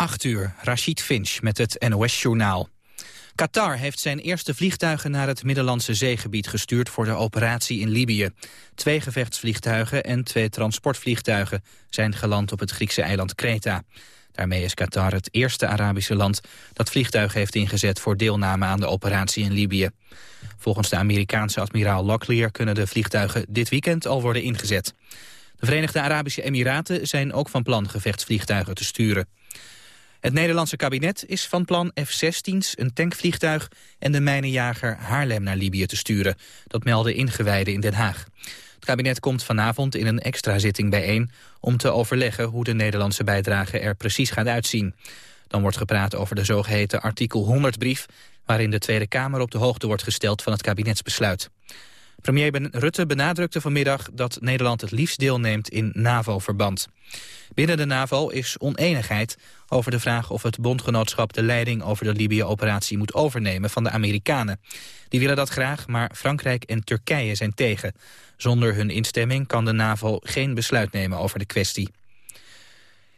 8 uur, Rashid Finch met het NOS-journaal. Qatar heeft zijn eerste vliegtuigen naar het Middellandse zeegebied gestuurd voor de operatie in Libië. Twee gevechtsvliegtuigen en twee transportvliegtuigen zijn geland op het Griekse eiland Kreta. Daarmee is Qatar het eerste Arabische land dat vliegtuigen heeft ingezet voor deelname aan de operatie in Libië. Volgens de Amerikaanse admiraal Locklear kunnen de vliegtuigen dit weekend al worden ingezet. De Verenigde Arabische Emiraten zijn ook van plan gevechtsvliegtuigen te sturen. Het Nederlandse kabinet is van plan F-16's, een tankvliegtuig en de mijnenjager Haarlem naar Libië te sturen. Dat melden ingewijden in Den Haag. Het kabinet komt vanavond in een extra zitting bijeen om te overleggen hoe de Nederlandse bijdrage er precies gaat uitzien. Dan wordt gepraat over de zogeheten artikel 100-brief... waarin de Tweede Kamer op de hoogte wordt gesteld van het kabinetsbesluit. Premier Rutte benadrukte vanmiddag dat Nederland het liefst deelneemt in NAVO-verband. Binnen de NAVO is oneenigheid over de vraag of het bondgenootschap de leiding over de Libië-operatie moet overnemen van de Amerikanen. Die willen dat graag, maar Frankrijk en Turkije zijn tegen. Zonder hun instemming kan de NAVO geen besluit nemen over de kwestie.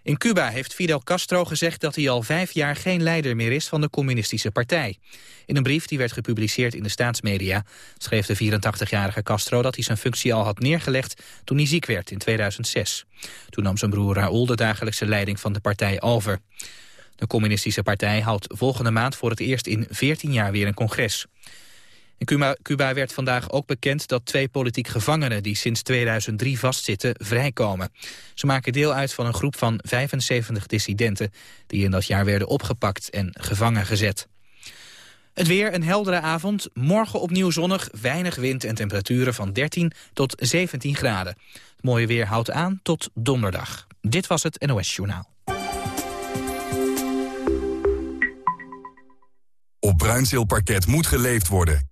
In Cuba heeft Fidel Castro gezegd dat hij al vijf jaar geen leider meer is van de communistische partij. In een brief die werd gepubliceerd in de staatsmedia schreef de 84-jarige Castro dat hij zijn functie al had neergelegd toen hij ziek werd in 2006. Toen nam zijn broer Raúl de dagelijkse leiding van de partij over. De communistische partij houdt volgende maand voor het eerst in 14 jaar weer een congres. In Cuba, werd vandaag ook bekend dat twee politiek gevangenen... die sinds 2003 vastzitten, vrijkomen. Ze maken deel uit van een groep van 75 dissidenten... die in dat jaar werden opgepakt en gevangen gezet. Het weer, een heldere avond. Morgen opnieuw zonnig, weinig wind en temperaturen van 13 tot 17 graden. Het mooie weer houdt aan tot donderdag. Dit was het NOS Journaal. Op Bruinzeelparket moet geleefd worden.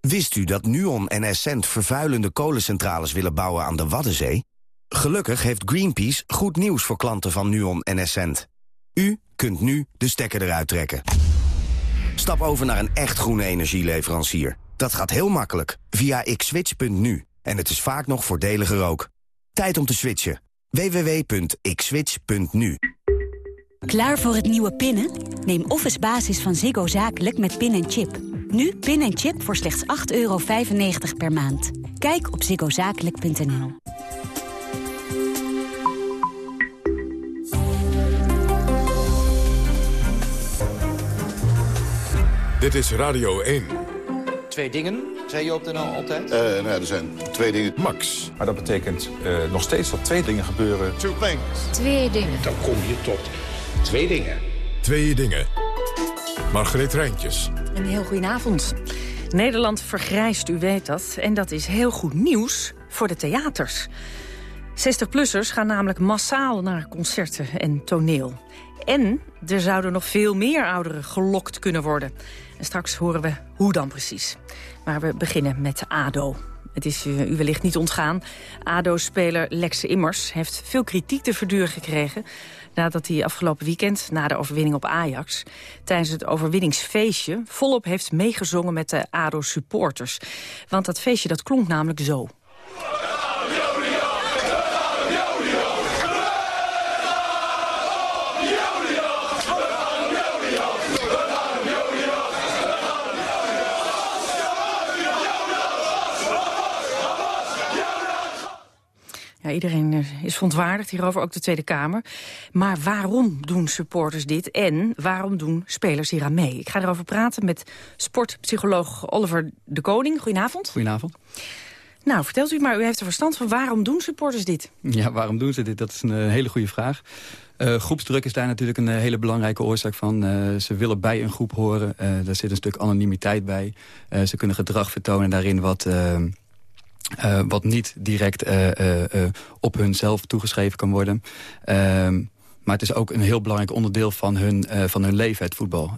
Wist u dat Nuon en Essent vervuilende kolencentrales willen bouwen aan de Waddenzee? Gelukkig heeft Greenpeace goed nieuws voor klanten van Nuon en Essent. U kunt nu de stekker eruit trekken. Stap over naar een echt groene energieleverancier. Dat gaat heel makkelijk via xswitch.nu. En het is vaak nog voordeliger ook. Tijd om te switchen. www.xswitch.nu Klaar voor het nieuwe pinnen? Neem Office Basis van Ziggo Zakelijk met pin en chip. Nu pin en chip voor slechts 8,95 per maand. Kijk op ziggozakelijk.nl. Dit is Radio 1. Twee dingen, zei je op de NL altijd? Uh, nou, er zijn twee dingen. Max. Maar dat betekent uh, nog steeds dat twee dingen gebeuren. Two things. Twee dingen. Dan kom je tot twee dingen. Twee dingen. Margreet Rijntjes. Een heel goedenavond. Nederland vergrijst, u weet dat. En dat is heel goed nieuws voor de theaters. 60-plussers gaan namelijk massaal naar concerten en toneel. En er zouden nog veel meer ouderen gelokt kunnen worden. En straks horen we hoe dan precies. Maar we beginnen met ADO. Het is u wellicht niet ontgaan. ADO-speler Lexe Immers heeft veel kritiek te verduren gekregen nadat hij afgelopen weekend, na de overwinning op Ajax... tijdens het overwinningsfeestje volop heeft meegezongen met de ADO-supporters. Want dat feestje dat klonk namelijk zo. Iedereen eh, is verontwaardigd hierover, ook de Tweede Kamer. Maar waarom doen supporters dit en waarom doen spelers hier aan mee? Ik ga erover praten met sportpsycholoog Oliver de Koning. Goedenavond. Goedenavond. Nou, vertelt u maar, u heeft er verstand van. Waarom doen supporters dit? Ja, waarom doen ze dit? Dat is een eh, hele goede vraag. Uh, groepsdruk is daar natuurlijk een hele belangrijke oorzaak van. ze willen bij een groep horen. daar zit een stuk anonimiteit bij. ze kunnen gedrag vertonen daarin wat uh, wat niet direct uh, uh, op hunzelf toegeschreven kan worden. Ehm, Maar het is ook een heel belangrijk onderdeel van hun, van hun leven, het voetbal.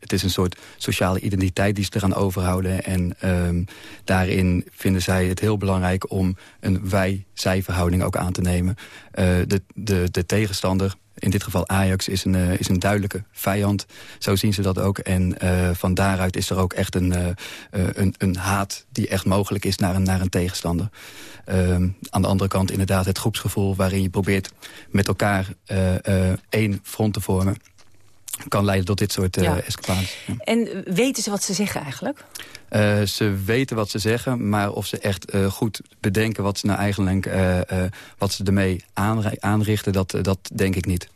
Het, is een soort sociale identiteit die ze eraan overhouden. En ehm, daarin vinden zij het heel belangrijk om een wij-zij verhouding ook aan te nemen. de, de, de tegenstander in dit geval Ajax is een, uh, is een duidelijke vijand. Zo zien ze dat ook. En uh, van daaruit is er ook echt een, een, een haat die echt mogelijk is naar een, naar een tegenstander. Ehm, aan de andere kant inderdaad het groepsgevoel... waarin je probeert met elkaar één front te vormen kan leiden tot dit soort uh, ja. escapades. En weten ze wat ze zeggen eigenlijk? Uh, ze weten wat ze zeggen, maar of ze echt uh, goed bedenken... wat ze nou eigenlijk wat ze ermee aanrichten, dat, dat denk ik niet.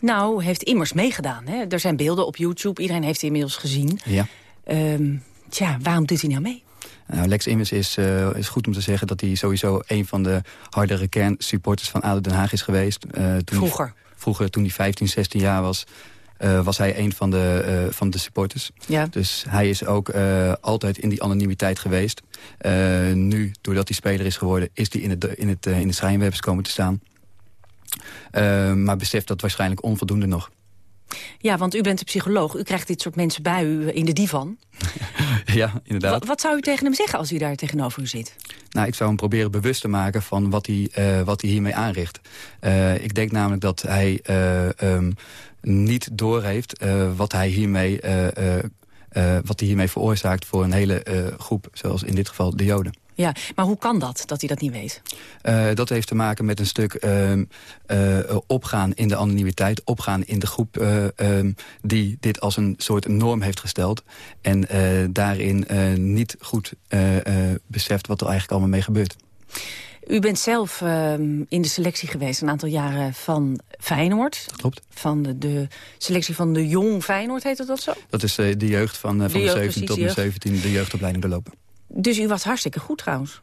Nou, heeft Immers meegedaan. Hè? Er zijn beelden op YouTube, iedereen heeft die inmiddels gezien. Ja. Um, tja, waarom doet hij nou mee? Nou, Lex Immers is, uh, is goed om te zeggen dat hij sowieso een van de hardere kernsupporters van ADO Den Haag is geweest. Uh, toen vroeger? Hij, vroeger, toen hij 15, 16 jaar was, uh, was hij een van de, uh, van de supporters. Ja. Dus hij is ook uh, altijd in die anonimiteit geweest. nu, doordat hij speler is geworden, is hij in, het, in, het, in de schijnwerpers komen te staan. maar beseft dat waarschijnlijk onvoldoende nog. Ja, want u bent een psycholoog. U krijgt dit soort mensen bij u in de divan. ja, inderdaad. Wat, wat, zou u tegen hem zeggen als u daar tegenover u zit? Nou, ik zou hem proberen bewust te maken van wat hij, uh, wat hij hiermee aanricht. Uh, ik denk namelijk dat hij uh, um, niet doorheeft wat hij hiermee... wat hij hiermee veroorzaakt voor een hele groep, zoals in dit geval de Joden. Ja, maar hoe kan dat, dat hij dat niet weet? Uh, dat heeft te maken met een stuk uh, uh, opgaan in de anonimiteit. Opgaan in de groep ehm, die dit als een soort norm heeft gesteld. En daarin niet goed beseft wat er eigenlijk allemaal mee gebeurt. U bent zelf ehm, in de selectie geweest een aantal jaren van Feyenoord. Dat klopt. Van de, de selectie van de Jong Feyenoord, heet dat, dat zo? Dat is de jeugd van, van de, jeugd, de 17 tot de 17, de jeugdopleiding doorlopen. Dus u was hartstikke goed trouwens?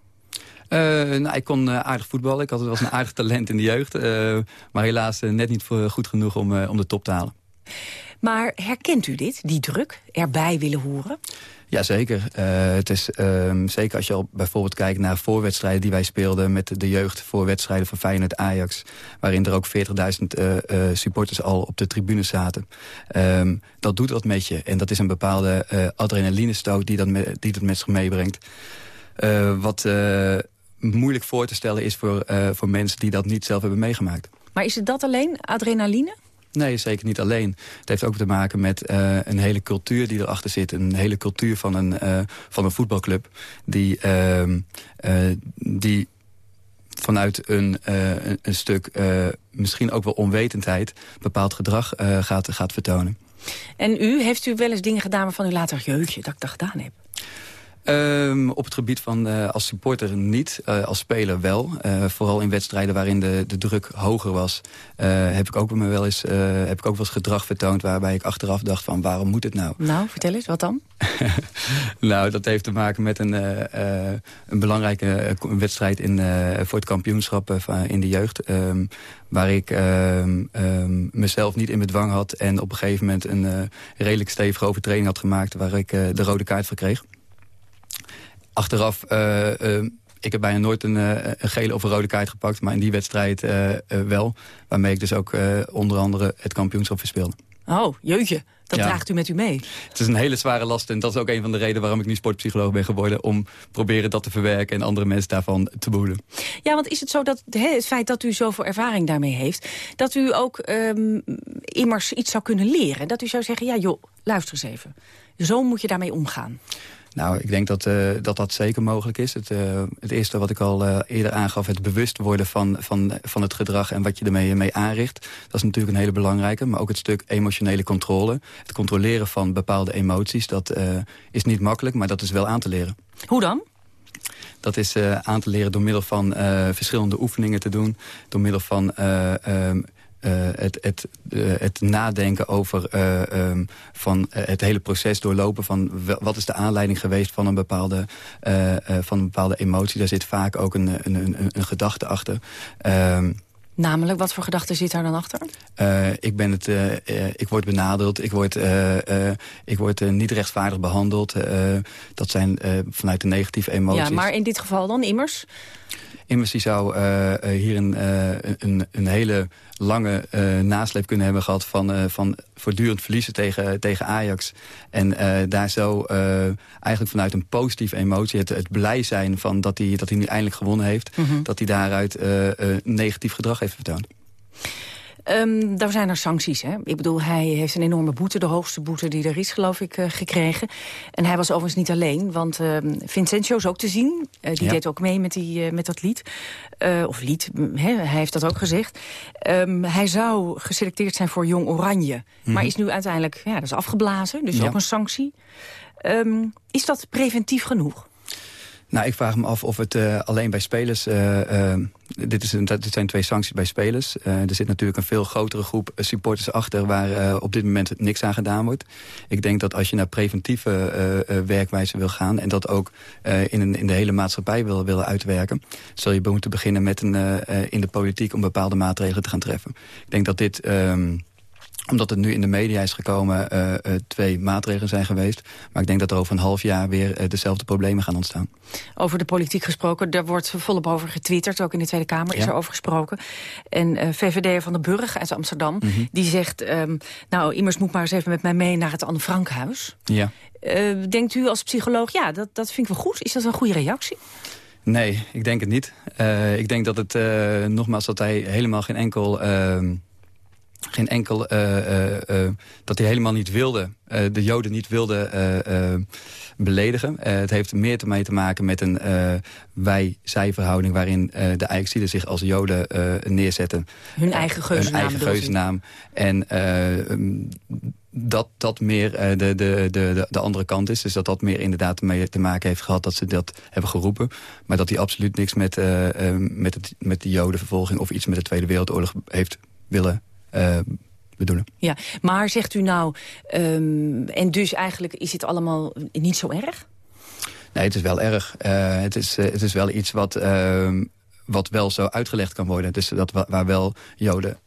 Uh, nou, ik kon uh, aardig voetballen. Ik had, was een aardig talent in de jeugd. Uh, maar helaas net niet voor, goed genoeg om, om de top te halen. Maar herkent u dit, die druk, erbij willen horen? Jazeker. Uh, het is uh, zeker als je al bijvoorbeeld kijkt naar voorwedstrijden die wij speelden met de jeugd voor wedstrijden van Feyenoord Ajax, waarin er ook 40.000 uh, supporters al op de tribune zaten. Um, dat doet wat met je en dat is een bepaalde adrenalinestoot die dat, me, die dat met zich meebrengt. Wat moeilijk voor te stellen is voor, voor mensen die dat niet zelf hebben meegemaakt. Maar is het dat alleen, adrenaline? Nee, zeker niet alleen. Het heeft ook te maken met uh, een hele cultuur die erachter zit. Een hele cultuur van een, uh, van een voetbalclub. Die, uh, die vanuit een, een, een, stuk misschien ook wel onwetendheid... bepaald gedrag gaat, gaat vertonen. En u, heeft u wel eens dingen gedaan waarvan u later... jeugdje, dat ik dat gedaan heb? Um, op het gebied van uh, als supporter niet, uh, als speler wel. Uh, vooral in wedstrijden waarin de, de druk hoger was... heb, ik ook me wel eens, heb ik ook wel eens gedrag vertoond... waarbij ik achteraf dacht van waarom moet het nou? Nou, vertel eens, wat dan? nou, dat heeft te maken met een, een belangrijke wedstrijd in, voor het kampioenschap in de jeugd... Um, waar ik um, um, mezelf niet in bedwang had... en op een gegeven moment een redelijk stevige overtreding had gemaakt... waar ik de rode kaart voor kreeg achteraf... Uh, uh, ik heb bijna nooit een, uh, een, gele of een rode kaart gepakt... maar in die wedstrijd wel. Waarmee ik dus ook onder andere het kampioenschap verspeelde. Oh, jeutje. Dat ja. draagt u met u mee. Het is een hele zware last en dat is ook een van de redenen... waarom ik nu sportpsycholoog ben geworden... om proberen dat te verwerken en andere mensen daarvan te behoeden. Ja, want is het zo dat het feit dat u zoveel ervaring daarmee heeft... dat u ook um, immers iets zou kunnen leren? Dat u zou zeggen, ja joh, luister eens even. Zo moet je daarmee omgaan. Nou, ik denk dat, uh, dat dat zeker mogelijk is. Het, uh, het eerste wat ik al uh, eerder aangaf, het bewust worden van, van, van het gedrag en wat je ermee mee aanricht. Dat is natuurlijk een hele belangrijke, maar ook het stuk emotionele controle. Het controleren van bepaalde emoties, dat is niet makkelijk, maar dat is wel aan te leren. Hoe dan? Dat is aan te leren door middel van verschillende oefeningen te doen. Door middel van um, uh, het, het, uh, het nadenken over uh, um, van het hele proces doorlopen van wat is de aanleiding geweest van een bepaalde, van een bepaalde emotie. Daar zit vaak ook een, een, een, een gedachte achter. Um, Namelijk, wat voor gedachten zit daar dan achter? Uh, ik, ben het, uh, uh, ik word benadeeld, ik word, ik word niet rechtvaardig behandeld. dat zijn vanuit de negatieve emoties. Ja, maar in dit geval dan immers? Immers die zou hier een, een, een, hele lange nasleep kunnen hebben gehad... van, van voortdurend verliezen tegen, tegen Ajax. En daar zo eigenlijk vanuit een positieve emotie... het, het blij zijn van dat hij, dat hij nu eindelijk gewonnen heeft... Mhm. dat hij daaruit negatief gedrag heeft vertoond. Um, daar zijn er sancties. Hè? Ik bedoel, hij heeft een enorme boete, de hoogste boete die er is, geloof ik, uh, gekregen. En hij was overigens niet alleen, want uh, Vincentio is ook te zien. Uh, die deed ook mee met, die, met dat lied. of lied, hè? hij heeft dat ook gezegd. Um, hij zou geselecteerd zijn voor Jong Oranje. Mm -hmm. Maar is nu uiteindelijk, ja, dat is afgeblazen, dus ja. ook een sanctie. Um, is dat preventief genoeg? Nou, ik vraag me af of het uh, alleen bij spelers... Uh, dit, is een, dit zijn twee sancties bij spelers. er zit natuurlijk een veel grotere groep supporters achter... waar op dit moment niks aan gedaan wordt. Ik denk dat als je naar preventieve werkwijze wil gaan... en dat ook in, een, in de hele maatschappij wil uitwerken... zul je moeten beginnen met een, in de politiek... om bepaalde maatregelen te gaan treffen. Ik denk dat dit... Um, omdat het nu in de media is gekomen, uh, uh, twee maatregelen zijn geweest. Maar ik denk dat er over een half jaar weer uh, dezelfde problemen gaan ontstaan. Over de politiek gesproken, daar wordt volop over getwitterd. Ook in de Tweede Kamer ja. is er over gesproken. En VVD van den Burg uit Amsterdam, mm -hmm. die zegt... Um, nou, immers moet maar eens even met mij mee naar het Anne Frankhuis. Ja. denkt u als psycholoog, ja, dat, dat vind ik wel goed. Is dat een goede reactie? Nee, ik denk het niet. ik denk dat het, nogmaals, dat hij helemaal geen enkel ehm, geen enkel... Uh, uh, dat hij helemaal niet wilde, de Joden niet wilde beledigen. het heeft meer te mee te maken met een wij-zij verhouding... waarin de Ajaxiden zich als Joden neerzetten. Hun eigen geuzennaam. Hun eigen geuzennaam. En dat dat meer de, de, de, de andere kant is. Dus dat dat meer inderdaad mee te maken heeft gehad dat ze dat hebben geroepen. Maar dat hij absoluut niks met, met, het, met de jodenvervolging... of iets met de Tweede Wereldoorlog heeft willen bedoelen. Ja, maar zegt u nou, um, en dus eigenlijk is het allemaal niet zo erg? Nee, het is wel erg. Uh, het, is, uh, het is wel iets wat, uh, wat wel zo uitgelegd kan worden. Dus dat, waar wel Joden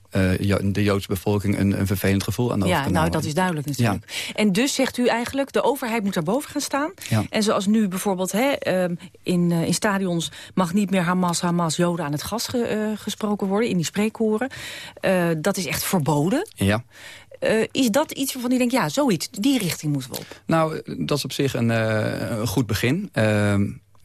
de Joodse bevolking een, een, vervelend gevoel aan de Ja, nou dat is duidelijk natuurlijk. Ja. En dus zegt u eigenlijk, de overheid moet daarboven gaan staan. Ja. En zoals nu bijvoorbeeld hè, in, uh, in stadions mag niet meer Hamas, Hamas, Joden aan het gas ge, uh, gesproken worden. In die spreekkoren. dat is echt verboden. Ja. Uh, is dat iets waarvan u denkt, ja, zoiets, die richting moeten we op? Nou, dat is op zich een, uh, een goed begin. Uh,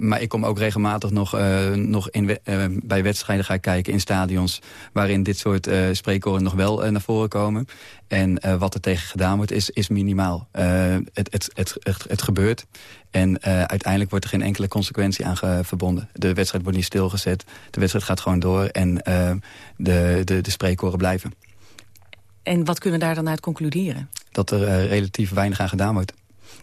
maar ik kom ook regelmatig nog, uh, nog in, uh, bij wedstrijden ga ik kijken in stadions... waarin dit soort uh, spreekkoren nog wel naar voren komen. En wat er tegen gedaan wordt is, is minimaal. het, het, het, het, het gebeurt. En uiteindelijk wordt er geen enkele consequentie aan verbonden. De wedstrijd wordt niet stilgezet. De wedstrijd gaat gewoon door en de, de, de spreekkoren blijven. En wat kunnen we daar dan uit concluderen? Dat er relatief weinig aan gedaan wordt.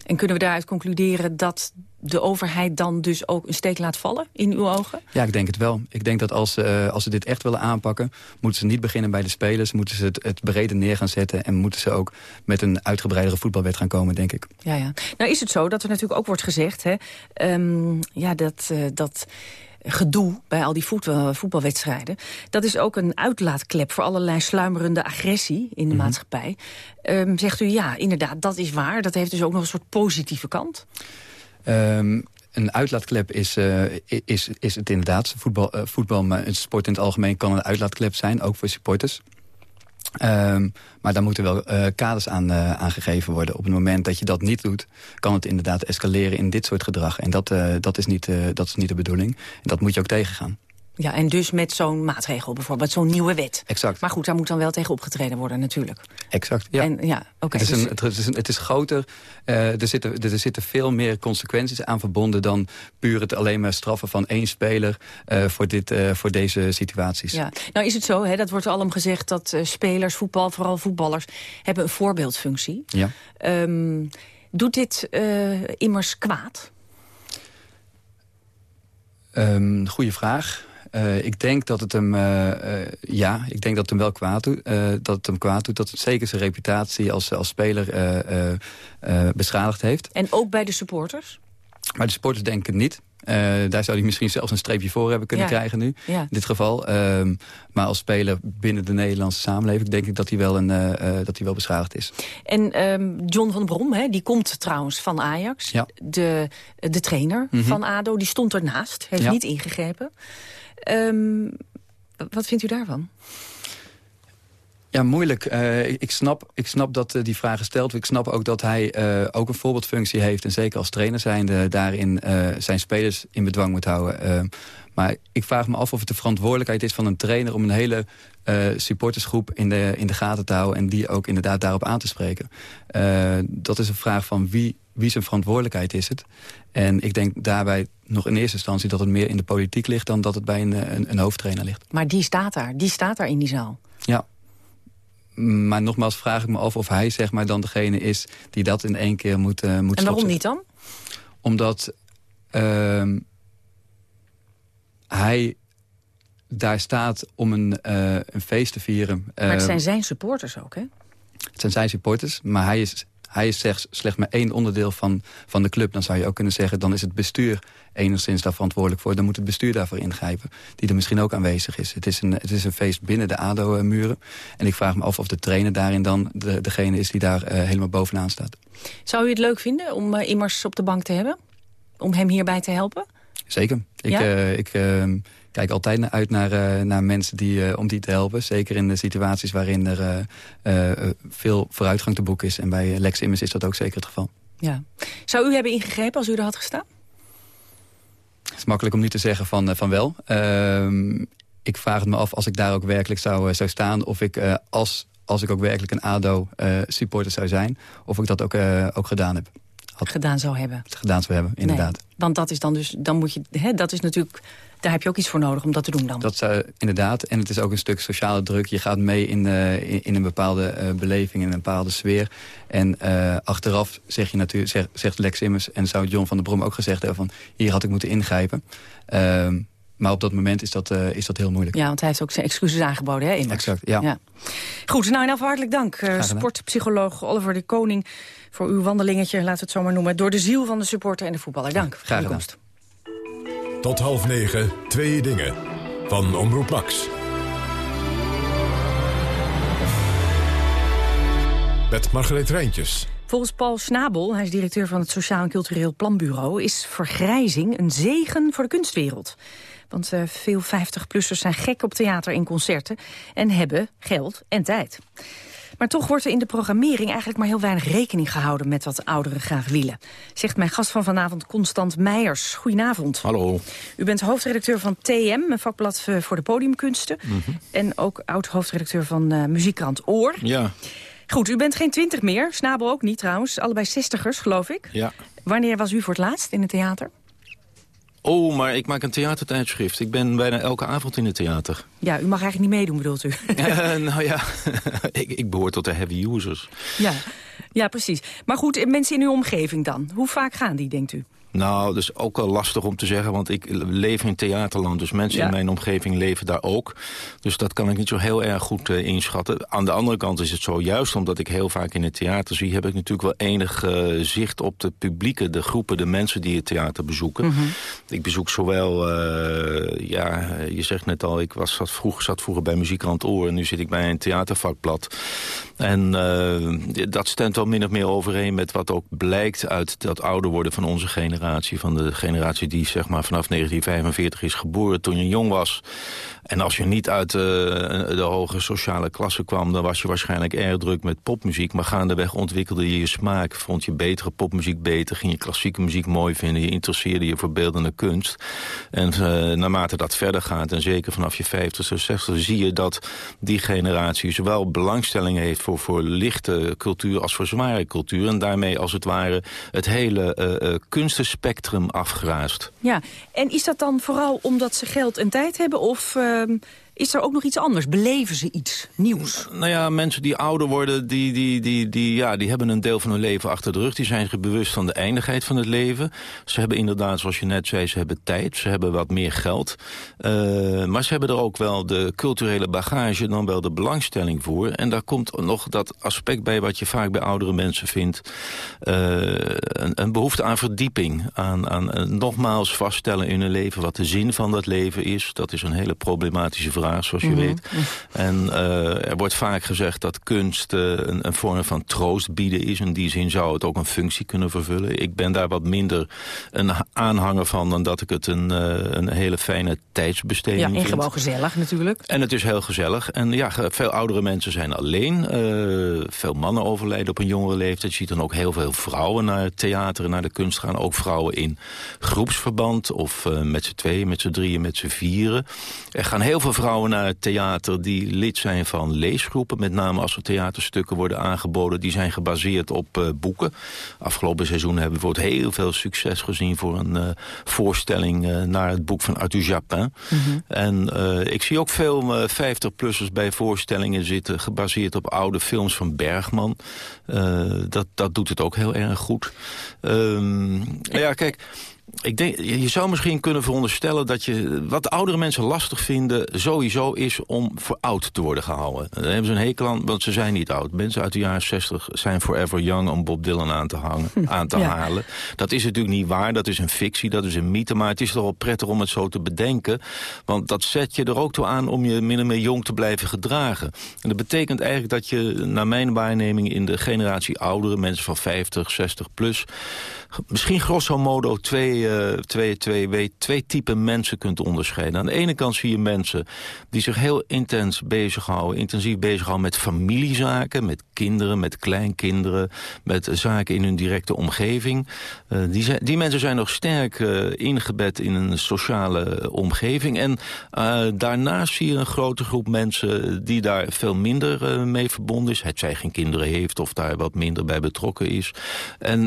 En kunnen we daaruit concluderen dat de overheid dan dus ook een steek laat vallen in uw ogen? Ja, ik denk het wel. Ik denk dat als, uh, als ze dit echt willen aanpakken... moeten ze niet beginnen bij de spelers. Moeten ze het, het breder neer gaan zetten. En moeten ze ook met een uitgebreidere voetbalwet gaan komen, denk ik. Ja, ja. Nou is het zo dat er natuurlijk ook wordt gezegd... Hè, um, ja, dat... Uh, dat gedoe bij al die voetbal, voetbalwedstrijden. Dat is ook een uitlaatklep voor allerlei sluimerende agressie in de mm -hmm. maatschappij. Um, zegt u, ja, inderdaad, dat is waar. Dat heeft dus ook nog een soort positieve kant. Um, een uitlaatklep is, uh, is, is het inderdaad. Voetbal, uh, voetbal, maar een sport in het algemeen kan een uitlaatklep zijn, ook voor supporters. Um, maar daar moeten wel uh, kaders aan uh, aangegeven worden. Op het moment dat je dat niet doet, kan het inderdaad escaleren in dit soort gedrag. En dat, uh, dat, is, niet, dat is niet de bedoeling. En dat moet je ook tegengaan. Ja, en dus met zo'n maatregel bijvoorbeeld, zo'n nieuwe wet. Exact. Maar goed, daar moet dan wel tegen opgetreden worden natuurlijk. Exact, ja. En, ja okay, het, is dus... een, het, is een, het is groter, uh, er, zitten, er zitten veel meer consequenties aan verbonden... dan puur het alleen maar straffen van één speler uh, voor, dit, uh, voor deze situaties. Ja. Nou is het zo, hè, dat wordt allemaal gezegd dat spelers, voetbal, vooral voetballers... hebben een voorbeeldfunctie. Ja. Um, doet dit immers kwaad? Um, goeie vraag. Uh, ik denk dat het hem, uh, uh, ja, ik denk dat het hem wel kwaad doet. dat het hem kwaad doet, dat het zeker zijn reputatie als, als speler beschadigd heeft. En ook bij de supporters? Maar de supporters denken het niet. Daar zou hij misschien zelfs een streepje voor hebben kunnen ja. krijgen nu. Ja. In dit geval. Uh, maar als speler binnen de Nederlandse samenleving... denk ik dat hij wel, een, dat hij wel beschadigd is. En um, John van Brom, hè, die komt trouwens van Ajax. Ja. De, de trainer Mhm. van ADO, die stond ernaast. Heeft niet ingegrepen. Um, wat vindt u daarvan? Ja, moeilijk. Uh, ik, snap, ik snap dat uh, die vraag gesteld Ik snap ook dat hij uh, ook een voorbeeldfunctie heeft... en zeker als trainer zijnde daarin zijn spelers in bedwang moet houden. maar ik vraag me af of het de verantwoordelijkheid is van een trainer... om een hele supportersgroep in de, in de gaten te houden... en die ook inderdaad daarop aan te spreken. dat is een vraag van wie, wie zijn verantwoordelijkheid is het. En ik denk daarbij nog in eerste instantie dat het meer in de politiek ligt... dan dat het bij een, een, een hoofdtrainer ligt. Maar die staat daar, die staat daar in die zaal. Ja, maar nogmaals vraag ik me af of hij zeg maar, dan degene is die dat in één keer moet, uh, moet En waarom niet dan? Omdat uh, hij daar staat om een, uh, een feest te vieren. Maar het zijn zijn supporters ook, hè? Het zijn zijn supporters, maar hij is hij is slechts, slechts maar één onderdeel van, van de club. Dan zou je ook kunnen zeggen, dan is het bestuur enigszins daar verantwoordelijk voor. Dan moet het bestuur daarvoor ingrijpen, die er misschien ook aanwezig is. Het is een, het is een feest binnen de ADO-muren. En ik vraag me af of de trainer daarin dan de, degene is die daar uh, helemaal bovenaan staat. Zou u het leuk vinden om uh, Immers op de bank te hebben? Om hem hierbij te helpen? Zeker. Ik, ja? uh, ik ehm, kijk altijd uit naar, uh, naar mensen die, uh, om die te helpen. Zeker in de situaties waarin er uh, veel vooruitgang te boeken is. En bij Lex Immers is dat ook zeker het geval. Ja. Zou u hebben ingegrepen als u er had gestaan? Het is makkelijk om nu te zeggen van, van wel. Ehm, ik vraag het me af als ik daar ook werkelijk zou, zou staan... of ik als, als ik ook werkelijk een ADO-supporter zou zijn... of ik dat ook, ook gedaan heb. Had gedaan zou hebben. Gedaan zou hebben, inderdaad. Nee, want dat is dan dus, dan moet je, hè, dat is natuurlijk daar heb je ook iets voor nodig om dat te doen dan. Dat uh, inderdaad. En het is ook een stuk sociale druk. Je gaat mee in, uh, in, in, een bepaalde uh, beleving, in een bepaalde sfeer. En achteraf zeg je natuurlijk, zeg, zegt Lex Immers... en zou John van der Brom ook gezegd hebben van... hier had ik moeten ingrijpen. Ehm, maar op dat moment is dat, is dat heel moeilijk. Ja, want hij heeft ook zijn excuses aangeboden, hè, Immers? Exact, ja. ja. Goed, nou en af hartelijk dank. sportpsycholoog Oliver de Koning voor uw wandelingetje, laten we het zo maar noemen... door de ziel van de supporter en de voetballer. Dank voor Graag uw komst. Tot half negen, twee dingen. Van Omroep Max. Met Margreet Rijntjes. Volgens Paul Snabel, hij is directeur van het Sociaal en Cultureel Planbureau... is vergrijzing een zegen voor de kunstwereld. Want uh, veel 50-plussers zijn gek op theater en concerten... en hebben geld en tijd. Maar toch wordt er in de programmering eigenlijk maar heel weinig rekening gehouden met wat ouderen graag willen. Zegt mijn gast van vanavond Constant Meijers. Goedenavond. Hallo. U bent hoofdredacteur van TM, een vakblad voor de podiumkunsten. Mhm. En ook oud-hoofdredacteur van uh, muziekkrant Oor. Ja. Goed, u bent geen twintig meer, Snabel ook niet trouwens. Allebei zestigers, geloof ik. Ja. Wanneer was u voor het laatst in het theater? Oh, maar ik maak een theatertijdschrift. Ik ben bijna elke avond in het theater. Ja, u mag eigenlijk niet meedoen, bedoelt u? Uh, nou ja, ik, ik behoor tot de heavy users. Ja. ja, precies. Maar goed, mensen in uw omgeving dan? Hoe vaak gaan die, denkt u? Nou, dat is ook wel lastig om te zeggen, want ik leef in theaterland. Dus mensen in mijn omgeving leven daar ook. Dus dat kan ik niet zo heel erg goed uh, inschatten. Aan de andere kant is het zo, juist omdat ik heel vaak in het theater zie... heb ik natuurlijk wel enig uh, zicht op de publieke, de groepen, de mensen die het theater bezoeken. Mm -hmm. Ik bezoek zowel, uh, ja, je zegt net al, ik was, zat, vroeger, zat vroeger bij Muziekrand Oor... en nu zit ik bij een theatervakblad. En dat stemt wel min of meer overeen met wat ook blijkt uit dat ouder worden van onze generatie, van de generatie die zeg maar vanaf 1945 is geboren, toen je jong was. En als je niet uit de, de hoge sociale klasse kwam... dan was je waarschijnlijk erg druk met popmuziek. Maar gaandeweg ontwikkelde je je smaak. Vond je betere popmuziek beter. Ging je klassieke muziek mooi vinden. Je interesseerde je voor beeldende kunst. En uh, naarmate dat verder gaat... en zeker vanaf je 50 of 60 zie je dat die generatie... zowel belangstelling heeft voor, voor lichte cultuur als voor zware cultuur. En daarmee als het ware het hele uh, kunstenspectrum afgraast. Ja, en is dat dan vooral omdat ze geld en tijd hebben... of uh, is er ook nog iets anders? Beleven ze iets nieuws? Nou ja, mensen die ouder worden, die, die, die, die, ja, die hebben een deel van hun leven achter de rug. Die zijn zich bewust van de eindigheid van het leven. Ze hebben inderdaad, zoals je net zei, ze hebben tijd. Ze hebben wat meer geld. Uh, maar ze hebben er ook wel de culturele bagage, dan wel de belangstelling voor. En daar komt nog dat aspect bij wat je vaak bij oudere mensen vindt. Uh, een, een, behoefte aan verdieping. Aan, aan uh, nogmaals vaststellen in hun leven wat de zin van dat leven is. Dat is een hele problematische vraag zoals je Mhm. weet. En eh, er wordt vaak gezegd dat kunst eh, een, een vorm van troost bieden is. In die zin zou het ook een functie kunnen vervullen. Ik ben daar wat minder een aanhanger van... dan dat ik het een, eh, een hele fijne tijdsbesteding Ja, en vind. gewoon gezellig natuurlijk. En het is heel gezellig. En ja, veel oudere mensen zijn alleen. Veel mannen overlijden op een jongere leeftijd. Je ziet dan ook heel veel vrouwen naar het theater en naar de kunst gaan. Ook vrouwen in groepsverband of met z'n tweeën, met z'n drieën, met z'n vieren. Er gaan heel veel vrouwen naar het theater die lid zijn van leesgroepen. Met name als er theaterstukken worden aangeboden. Die zijn gebaseerd op eh, boeken. Afgelopen seizoen hebben we bijvoorbeeld heel veel succes gezien... voor een eh, voorstelling eh, naar het boek van Arthur Japin. En eh, ik zie ook veel eh, 50-plussers bij voorstellingen zitten... gebaseerd op oude films van Bergman. Dat, dat doet het ook heel erg goed. Ehm, ja, kijk... Ik denk, je zou misschien kunnen veronderstellen dat je... wat oudere mensen lastig vinden sowieso is om voor oud te worden gehouden. Daar hebben ze een hekel aan, want ze zijn niet oud. Mensen uit de jaren 60 zijn forever young om Bob Dylan aan te, hangen, aan te Ja. halen. Dat is natuurlijk niet waar, dat is een fictie, dat is een mythe... maar het is toch wel prettig om het zo te bedenken. Want dat zet je er ook toe aan om je min of meer jong te blijven gedragen. En dat betekent eigenlijk dat je, naar mijn waarneming... in de generatie ouderen, mensen van 50, 60 plus... misschien grosso modo twee, eh, twee, twee, twee, typen mensen kunt onderscheiden. Aan de ene kant zie je mensen die zich heel intens bezighouden... intensief bezighouden met familiezaken, met kinderen, met kleinkinderen... met zaken in hun directe omgeving. Eh, die, die mensen zijn nog sterk eh, ingebed in een sociale omgeving. En daarnaast zie je een grote groep mensen die daar veel minder mee verbonden is. Het zij geen kinderen heeft of daar wat minder bij betrokken is. En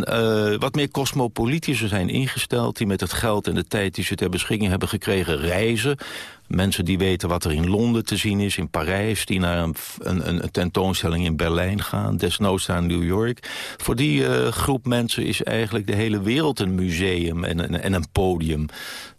wat meer cosmopolitischer zijn ingesteld... die met het geld en de tijd die ze ter beschikking hebben gekregen reizen... Mensen die weten wat er in Londen te zien is, in Parijs... die naar een, een, een tentoonstelling in Berlijn gaan, desnoods naar New York. Voor die eh, groep mensen is eigenlijk de hele wereld een museum en, en, en een podium.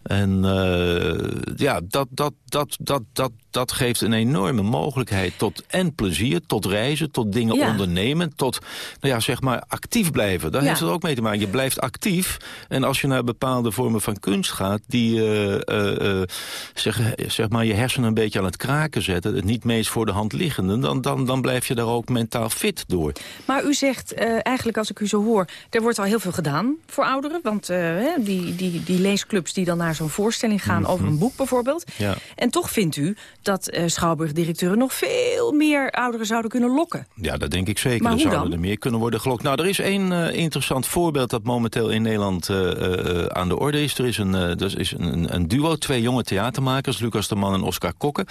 En eh, ja, dat, dat, dat, dat, dat, dat geeft een enorme mogelijkheid tot en plezier, tot reizen, tot dingen Ja. ondernemen, tot nou ja, zeg maar actief blijven. Daar Ja. heeft het ook mee te maken. Je blijft actief en als je naar bepaalde vormen van kunst gaat, die eh, eh, zeg, zeg maar je hersenen een beetje aan het kraken zetten, het niet meest voor de hand liggende, dan, dan, dan blijf je daar ook mentaal fit door. Maar u zegt eh, eigenlijk, als ik u zo hoor... er wordt al heel veel gedaan voor ouderen. Want eh, die, die, die leesclubs die dan naar zo'n voorstelling gaan... over een boek bijvoorbeeld. Ja. En toch vindt u dat eh Schouwburg-directeuren... nog veel meer ouderen zouden kunnen lokken. Ja, dat denk ik zeker. Maar er hoe zouden dan? er meer kunnen worden gelokt. Nou, er is één eh, interessant voorbeeld dat momenteel in Nederland eh, eh, aan de orde is. Er is, een, eh, er is een, een duo, twee jonge theatermakers, Lucas de Man en Oscar Kokke.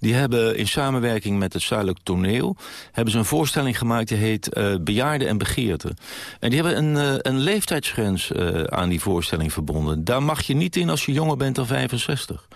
Die hebben in samenwerking met het Zuidelijk Toneel... hebben ze een voorstelling gemaakt die heet eh Bejaarden en Begeerten. En die hebben een, eh, een leeftijdsgrens eh, aan die voorstelling verbonden. Daar mag je niet in als je jonger bent dan 65.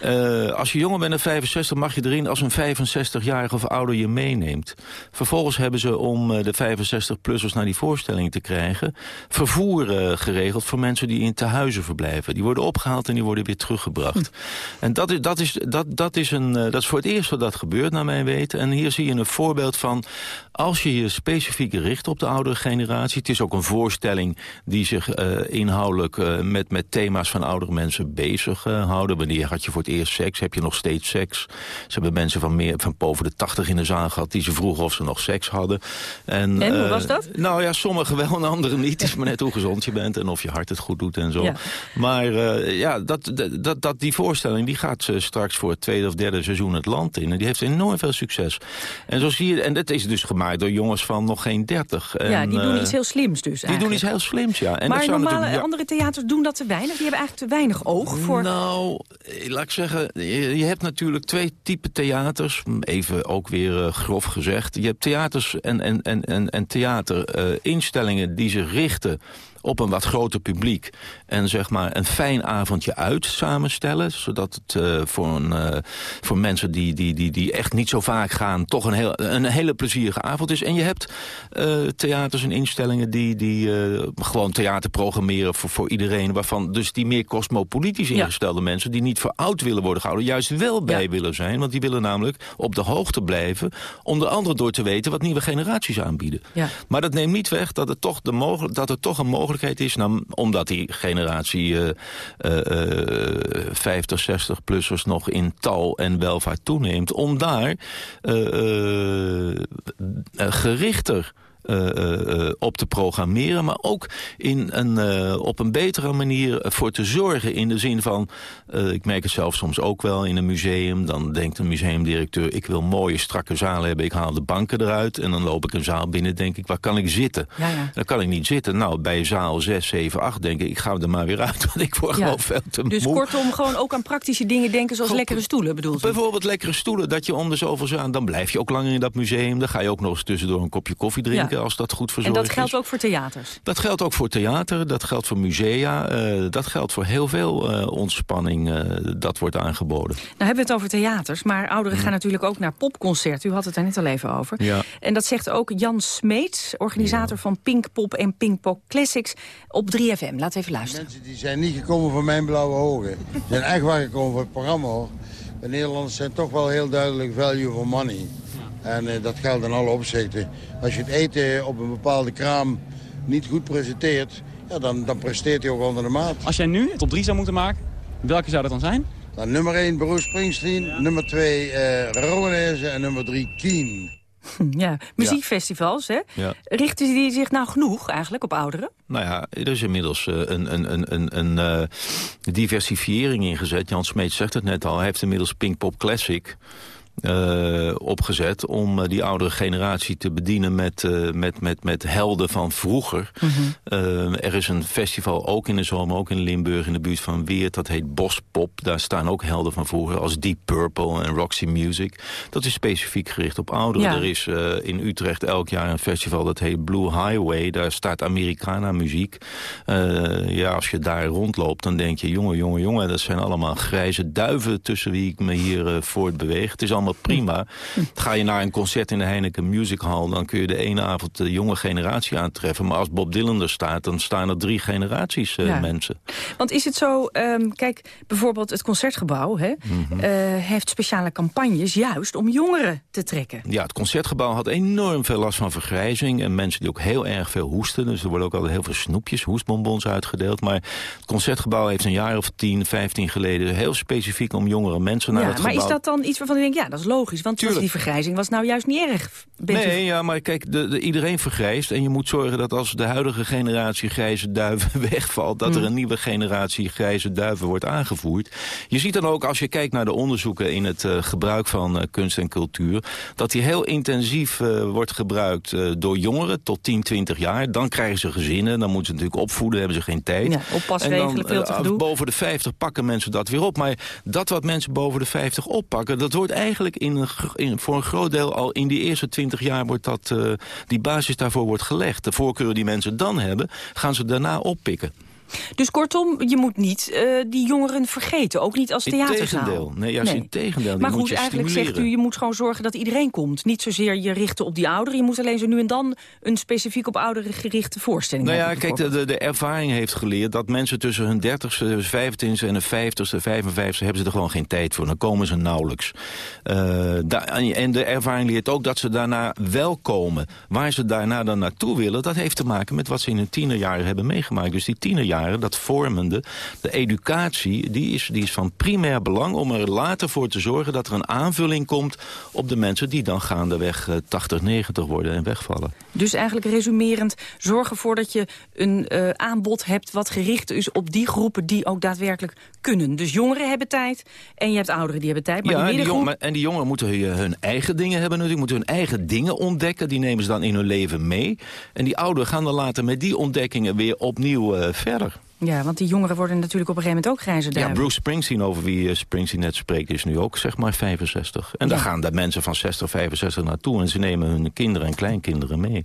Eh, als je jonger bent dan 65 mag je erin als een 65-jarige of ouder je meeneemt. Vervolgens hebben ze om eh, de 65-plussers naar die voorstelling te krijgen... vervoer eh, geregeld voor mensen die in tehuizen verblijven. Die worden opgehaald en die worden weer teruggebracht. En dat is, dat, is, dat, dat, is een, dat is voor het eerst dat dat gebeurt, naar mijn weten. En hier zie je een voorbeeld van... als je je specifiek richt op de oudere generatie... het is ook een voorstelling die zich inhoudelijk met, met thema's van oudere mensen bezig houden. Wanneer had je voor het eerst seks? Heb je nog steeds seks? Ze hebben mensen van, meer, van boven de 80 in de zaal gehad... die ze vroegen of ze nog seks hadden. En, En hoe eh, was dat? Nou ja, sommigen wel en anderen niet. Het is maar net hoe gezond je bent en of je hart het goed doet en zo. Ja. Maar eh, ja, dat, dat, dat, die voorstelling die gaat eh, straks voor het tweede of derde seizoen het land in. En die heeft enorm veel succes. En zo zie je, en dat is dus gemaakt door jongens van nog geen dertig. En, ja, die doen iets heel slims dus Die doen iets heel slims, ja. En maar normale ja. andere theaters doen dat te weinig. Die hebben eigenlijk te weinig oog voor... Nou, laat ik zeggen, je, hebt natuurlijk twee typen theaters. Even ook weer eh, grof gezegd. Je hebt theaters en, en, en, en, en theaterinstellingen die zich richten op een wat groter publiek. En zeg maar een fijn avondje uit samenstellen. Zodat het eh, voor, een, eh, voor mensen die, die, die, die echt niet zo vaak gaan... toch een, heel, een hele plezierige avond is. En je hebt eh, theaters en instellingen die, die gewoon theater programmeren voor, voor iedereen. Waarvan dus die meer cosmopolitisch Ja. ingestelde mensen... die niet voor oud willen worden gehouden, juist wel bij willen zijn. Want die willen namelijk op de hoogte blijven... onder andere door te weten wat nieuwe generaties aanbieden. Ja. Maar dat neemt niet weg dat, het toch de dat er toch een mogelijkheid mogelijkheid is? Nou, omdat die generatie uh, 50, 60-plussers nog in tal en welvaart toeneemt... om daar gerichter uh, op te programmeren... maar ook in een, uh, op een betere manier voor te zorgen. In de zin van, ik merk het zelf soms ook wel in een museum... dan denkt een museumdirecteur, ik wil mooie strakke zalen hebben... ik haal de banken eruit en dan loop ik een zaal binnen... denk ik, waar kan ik zitten? Ja, ja. Dan kan ik niet zitten. Nou, bij zaal 6, 7, 8 denk ik, ik ga er maar weer uit... want ik word gewoon veel te dus moe. Dus kortom, gewoon ook aan praktische dingen denken... zoals lekkere stoelen bedoelt Bijvoorbeeld lekkere stoelen, dat je om de zoveel zaal... dan blijf je ook langer in dat museum. Dan ga je ook nog eens tussendoor een kopje koffie drinken als dat goed verzorgd is. En dat geldt ook voor theaters? Dat geldt ook voor theater, dat geldt voor musea. Uh, dat geldt voor heel veel uh, ontspanning uh, dat wordt aangeboden. Nou hebben we het over theaters, maar ouderen hmm. gaan natuurlijk ook naar popconcerten. U had het daar net al even over. Ja. En dat zegt ook Jan Smeets, organisator ja. van Pinkpop en Pinkpop Classics op 3FM. Laat even luisteren. Mensen die zijn niet gekomen voor mijn blauwe ogen. Ze zijn echt waar gekomen voor het programma hoor. De Nederlanders zijn toch wel heel duidelijk value for money. En uh, dat geldt in alle opzichten. Als je het eten op een bepaalde kraam niet goed presenteert... Ja, dan, dan presteert hij ook onder de maat. Als jij nu top 3 zou moeten maken, welke zou dat dan zijn? Dan nummer 1 Bruce Springsteen, ja. nummer 2 uh, Rowanese en nummer 3 Keen. Ja, muziekfestivals, hè? Ja. Richten die zich nou genoeg eigenlijk op ouderen? Nou ja, er is inmiddels uh, een, een, een, een uh, diversifiering ingezet. Jan Smeet zegt het net al, hij heeft inmiddels Pinkpop Classic... Uh, opgezet om uh, die oudere generatie te bedienen met, uh, met, met, met helden van vroeger. Mm -hmm. er is een festival ook in de zomer, ook in Limburg in de buurt van Weert. Dat heet Bospop. Daar staan ook helden van vroeger als Deep Purple en Roxy Music. Dat is specifiek gericht op ouderen. Ja. Er is in Utrecht elk jaar een festival dat heet Blue Highway. Daar staat Americana muziek. ja, als je daar rondloopt dan denk je, jongen, jongen, jongen. Dat zijn allemaal grijze duiven tussen wie ik me hier voortbeweeg. Het is allemaal prima. Ga je naar een concert in de Heineken Music Hall... dan kun je de ene avond de jonge generatie aantreffen. Maar als Bob Dylan er staat, dan staan er drie generaties uh, ja. mensen. Want is het zo, um, kijk, bijvoorbeeld het Concertgebouw... Hè, mm -hmm. uh, heeft speciale campagnes juist om jongeren te trekken. Ja, het Concertgebouw had enorm veel last van vergrijzing... en mensen die ook heel erg veel hoesten. Dus er worden ook altijd heel veel snoepjes, hoestbonbons uitgedeeld. Maar het Concertgebouw heeft een jaar of 10, 15 geleden... heel specifiek om jongere mensen naar ja, het gebouw... Maar is dat dan iets waarvan je denkt, ja, dat is logisch. Want was die vergrijzing was nou juist niet erg. Bent nee, u... ja, maar kijk, de, de, iedereen vergrijst. En je moet zorgen dat als de huidige generatie grijze duiven wegvalt... dat mm. er een nieuwe generatie grijze duiven wordt aangevoerd. Je ziet dan ook, als je kijkt naar de onderzoeken... in het uh, gebruik van uh, kunst en cultuur... dat die heel intensief uh, wordt gebruikt door jongeren tot 10, 20 jaar. Dan krijgen ze gezinnen, dan moeten ze natuurlijk opvoeden... hebben ze geen tijd. Ja, oppasregelen, veel te. Boven de 50 pakken mensen dat weer op. Maar dat wat mensen boven de 50 oppakken... dat wordt eigenlijk in een, in, voor een groot deel al in die eerste twintig jaar wordt dat, uh, die basis daarvoor wordt gelegd. De voorkeuren die mensen dan hebben, gaan ze daarna oppikken. Dus kortom, je moet niet uh, die jongeren vergeten. Ook niet als theaterzaal. Integendeel. Nee, juist nee. in tegendeel. Maar goed, eigenlijk zegt u, je moet gewoon zorgen dat iedereen komt. Niet zozeer je richten op die ouderen. Je moet alleen zo nu en dan een specifiek op ouderen gerichte voorstelling nou hebben. ja, kijk, de, de, ervaring heeft geleerd dat mensen tussen hun 30ste, 25ste en de 50ste, 55ste... hebben ze er gewoon geen tijd voor. Dan komen ze nauwelijks. Uh, da en de ervaring leert ook dat ze daarna wel komen. Waar ze daarna dan naartoe willen, dat heeft te maken met wat ze in hun tienerjaren hebben meegemaakt. Dus die tienerjaren dat vormende, de educatie, die is, die is van primair belang... om er later voor te zorgen dat er een aanvulling komt op de mensen... die dan gaandeweg 80, 90 worden en wegvallen. Dus eigenlijk resumerend, zorg ervoor dat je een uh, aanbod hebt... wat gericht is op die groepen die ook daadwerkelijk kunnen. Dus jongeren hebben tijd en je hebt ouderen die hebben tijd. Maar ja, die en, die jong, en die jongeren moeten hun eigen dingen hebben natuurlijk. moeten hun eigen dingen ontdekken. Die nemen ze dan in hun leven mee. En die ouderen gaan dan later met die ontdekkingen weer opnieuw uh, verder. Ja, want die jongeren worden natuurlijk op een gegeven moment ook grijze duiven. Ja, Bruce Springsteen, over wie uh, Springsteen net spreekt, is nu ook zeg maar 65. En ja. daar gaan de mensen van 60, 65 naartoe. En ze nemen hun kinderen en kleinkinderen mee.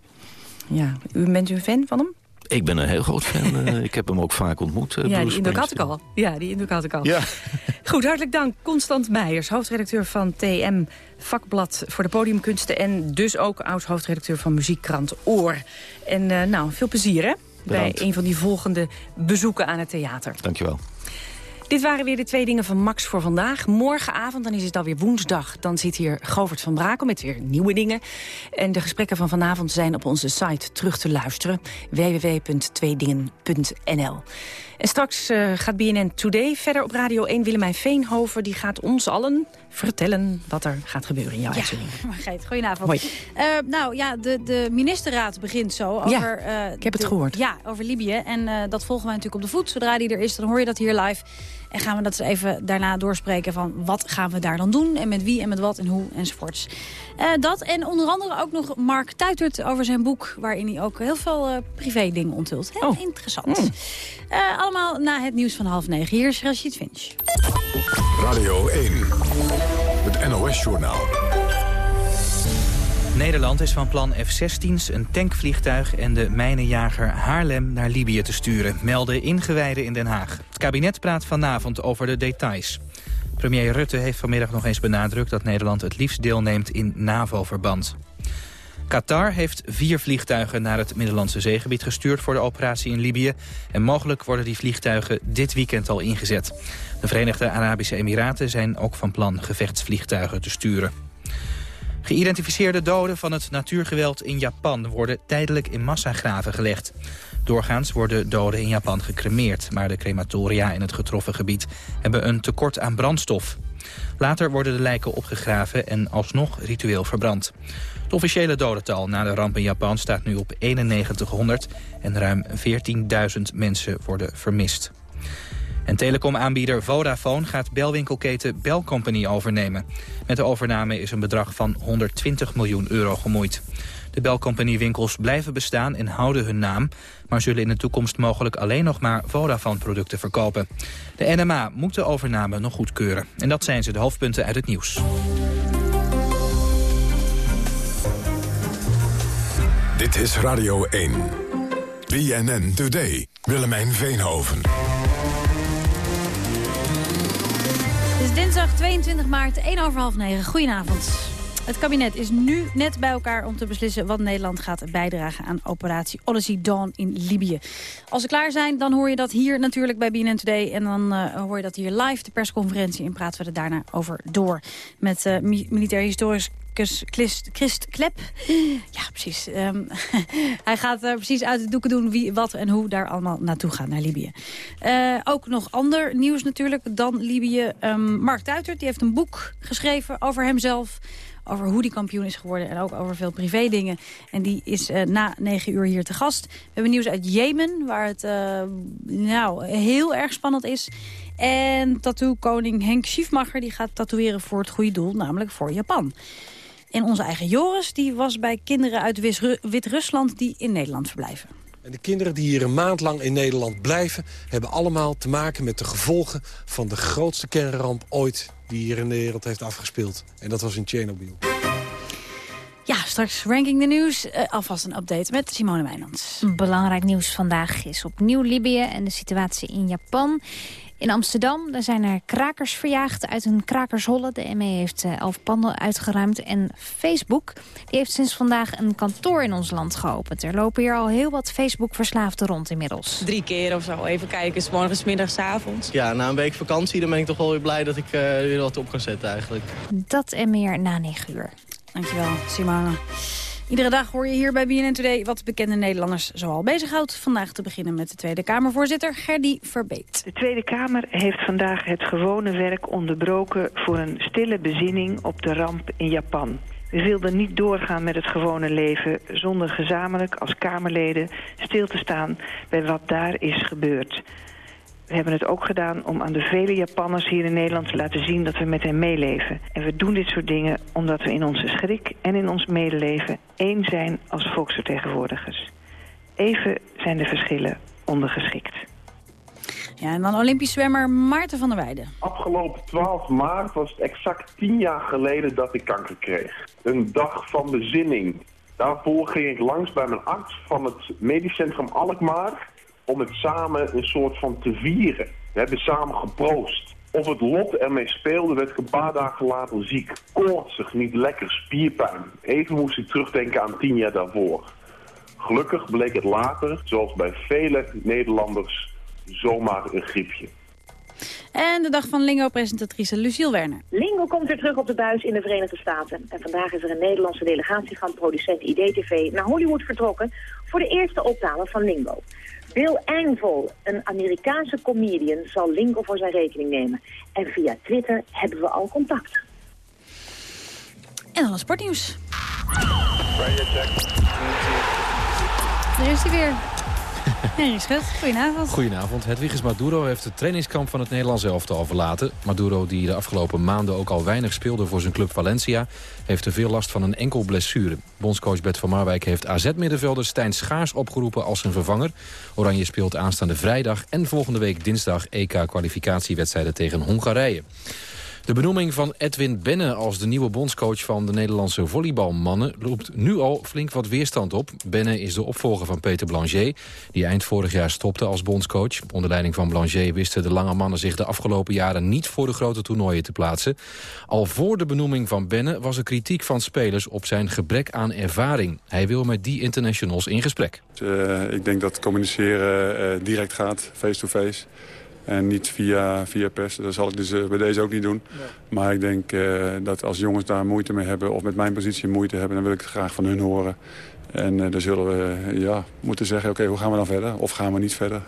Ja, u bent u een fan van hem? Ik ben een heel groot fan. uh, ik heb hem ook vaak ontmoet. Uh, ja, die indruk had ik al. Ja, die indruk had ik al. Ja. Goed, hartelijk dank. Constant Meijers, hoofdredacteur van TM Vakblad voor de Podiumkunsten... en dus ook oud-hoofdredacteur van muziekkrant Oor. En uh, nou, veel plezier, hè? Bedankt. bij een van die volgende bezoeken aan het theater. Dankjewel. Dit waren weer de twee dingen van Max voor vandaag. Morgenavond, dan is het alweer woensdag. Dan zit hier Govert van Brakel met weer nieuwe dingen. En de gesprekken van vanavond zijn op onze site terug te luisteren. www.tweedingen.nl En straks uh, gaat BNN Today verder op Radio 1. Willemijn Veenhoven die gaat ons allen vertellen wat er gaat gebeuren in jouw ja, uitzending. Margreet, goedenavond. Uh, nou ja, de, de ministerraad begint zo over... Ja, uh, ik heb het de, gehoord. Ja, over Libië. En uh, dat volgen wij natuurlijk op de voet. Zodra die er is, dan hoor je dat hier live. En gaan we dat eens even daarna doorspreken van wat gaan we daar dan doen... en met wie en met wat en hoe enzovoorts. Dat en onder andere ook nog Mark Tuitert over zijn boek... waarin hij ook heel veel privé dingen onthult. Heel oh. interessant. Mm. Uh, allemaal na het nieuws van half negen. Hier is Rashid Finch. Radio 1, het NOS-journaal. Nederland is van plan F-16's, een tankvliegtuig en de mijnenjager Haarlem naar Libië te sturen, melden ingewijden in Den Haag. Het kabinet praat vanavond over de details. Premier Rutte heeft vanmiddag nog eens benadrukt dat Nederland het liefst deelneemt in NAVO-verband. Qatar heeft vier vliegtuigen naar het Middellandse zeegebied gestuurd voor de operatie in Libië. En mogelijk worden die vliegtuigen dit weekend al ingezet. De Verenigde Arabische Emiraten zijn ook van plan gevechtsvliegtuigen te sturen. Geïdentificeerde doden van het natuurgeweld in Japan worden tijdelijk in massagraven gelegd. Doorgaans worden doden in Japan gecremeerd, maar de crematoria in het getroffen gebied hebben een tekort aan brandstof. Later worden de lijken opgegraven en alsnog ritueel verbrand. Het officiële dodental na de ramp in Japan staat nu op 9100 en ruim 14.000 mensen worden vermist. En telecomaanbieder Vodafone gaat belwinkelketen Bell Company overnemen. Met de overname is een bedrag van 120 miljoen euro gemoeid. De Bell Company winkels blijven bestaan en houden hun naam... maar zullen in de toekomst mogelijk alleen nog maar Vodafone-producten verkopen. De NMA moet de overname nog goedkeuren. En dat zijn ze de hoofdpunten uit het nieuws. Dit is Radio 1. BNN Today. Willemijn Veenhoven. Het is dinsdag 22 maart, 1 over half 9. Goedenavond. Het kabinet is nu net bij elkaar om te beslissen wat Nederland gaat bijdragen aan operatie Odyssey Dawn in Libië. Als ze klaar zijn, dan hoor je dat hier natuurlijk bij BNN Today. En dan uh, hoor je dat hier live, de persconferentie. En praten we er daarna over door met uh, militair historisch Christ, Klep. Ja, precies. Um, hij gaat uh, precies uit de doeken doen wie, wat en hoe daar allemaal naartoe gaat, naar Libië. Ook nog ander nieuws natuurlijk dan Libië. Um, Mark Tuitert die heeft een boek geschreven over hemzelf over hoe die kampioen is geworden en ook over veel privé dingen. En die is uh, na negen uur hier te gast. We hebben nieuws uit Jemen, waar het uh, nou, heel erg spannend is. En tattoo-koning Henk Schiefmacher die gaat tatoeëren voor het goede doel, namelijk voor Japan. En onze eigen Joris die was bij kinderen uit Wit-Rusland die in Nederland verblijven. En de kinderen die hier een maand lang in Nederland blijven... hebben allemaal te maken met de gevolgen van de grootste kernramp ooit... die hier in de wereld heeft afgespeeld. En dat was in Tsjernobyl. Ja, straks Ranking the News. Uh, alvast een update met Simone Wijnands. Belangrijk nieuws vandaag is opnieuw Libië en de situatie in Japan. In Amsterdam daar zijn er krakers verjaagd uit hun krakersholle. De ME heeft uh, elf panden uitgeruimd. En Facebook die heeft sinds vandaag een kantoor in ons land geopend. Er lopen hier al heel wat Facebook-verslaafden rond inmiddels. Drie keer of zo. Even kijken. S morgens, middags, avonds. Ja, na een week vakantie dan ben ik toch wel weer blij dat ik uh, weer wat op kan zetten eigenlijk. Dat en meer na 9 uur. Dankjewel, Simone. Iedere dag hoor je hier bij BNN Today wat bekende Nederlanders zoal bezighoudt. Vandaag te beginnen met de Tweede Kamervoorzitter Gerdy Verbeet. De Tweede Kamer heeft vandaag het gewone werk onderbroken... voor een stille bezinning op de ramp in Japan. We wilden niet doorgaan met het gewone leven... zonder gezamenlijk als Kamerleden stil te staan bij wat daar is gebeurd. We hebben het ook gedaan om aan de vele Japanners hier in Nederland te laten zien dat we met hen meeleven. En we doen dit soort dingen omdat we in onze schrik en in ons medeleven één zijn als volksvertegenwoordigers. Even zijn de verschillen ondergeschikt. Ja, en dan Olympisch zwemmer Maarten van der Weijden. Afgelopen 12 maart was het exact 10 jaar geleden dat ik kanker kreeg. Een dag van bezinning. Daarvoor ging ik langs bij mijn arts van het medisch centrum Alkmaar om het samen een soort van te vieren. We hebben samen geproost. Of het lot ermee speelde, werd ik een paar dagen later ziek. Koortsig, niet lekker, spierpijn. Even moest ik terugdenken aan tien jaar daarvoor. Gelukkig bleek het later, zoals bij vele Nederlanders, zomaar een griepje. En de dag van Lingo-presentatrice Luciel Werner. Lingo komt weer terug op de buis in de Verenigde Staten. En vandaag is er een Nederlandse delegatie van producent IDTV naar Hollywood vertrokken voor de eerste opname van Lingo. Bill Engvall, een Amerikaanse comedian, zal Lingo voor zijn rekening nemen. En via Twitter hebben we al contact. En dan het sportnieuws. Daar is hij weer. Henry Schut, goedenavond. Goedenavond. Hedwiges Maduro heeft het trainingskamp van het Nederlands elftal verlaten. Maduro, die de afgelopen maanden ook al weinig speelde voor zijn club Valencia... heeft te veel last van een enkel blessure. Bondscoach Bert van Marwijk heeft AZ-middenvelder Stijn Schaars opgeroepen als zijn vervanger. Oranje speelt aanstaande vrijdag en volgende week dinsdag EK-kwalificatiewedstrijden tegen Hongarije. De benoeming van Edwin Benne als de nieuwe bondscoach van de Nederlandse volleybalmannen roept nu al flink wat weerstand op. Benne is de opvolger van Peter Blanger, die eind vorig jaar stopte als bondscoach. Onder leiding van Blanger wisten de lange mannen zich de afgelopen jaren niet voor de grote toernooien te plaatsen. Al voor de benoeming van Benne was er kritiek van spelers op zijn gebrek aan ervaring. Hij wil met die internationals in gesprek. Uh, ik denk dat communiceren uh, direct gaat, face-to-face. -face. En niet via, via pers. Dat zal ik dus uh, bij deze ook niet doen. Maar ik denk uh, dat als jongens daar moeite mee hebben... of met mijn positie moeite hebben... dan wil ik het graag van hun horen. En uh, dan zullen we ja, moeten zeggen, oké, okay, hoe gaan we dan verder? Of gaan we niet verder?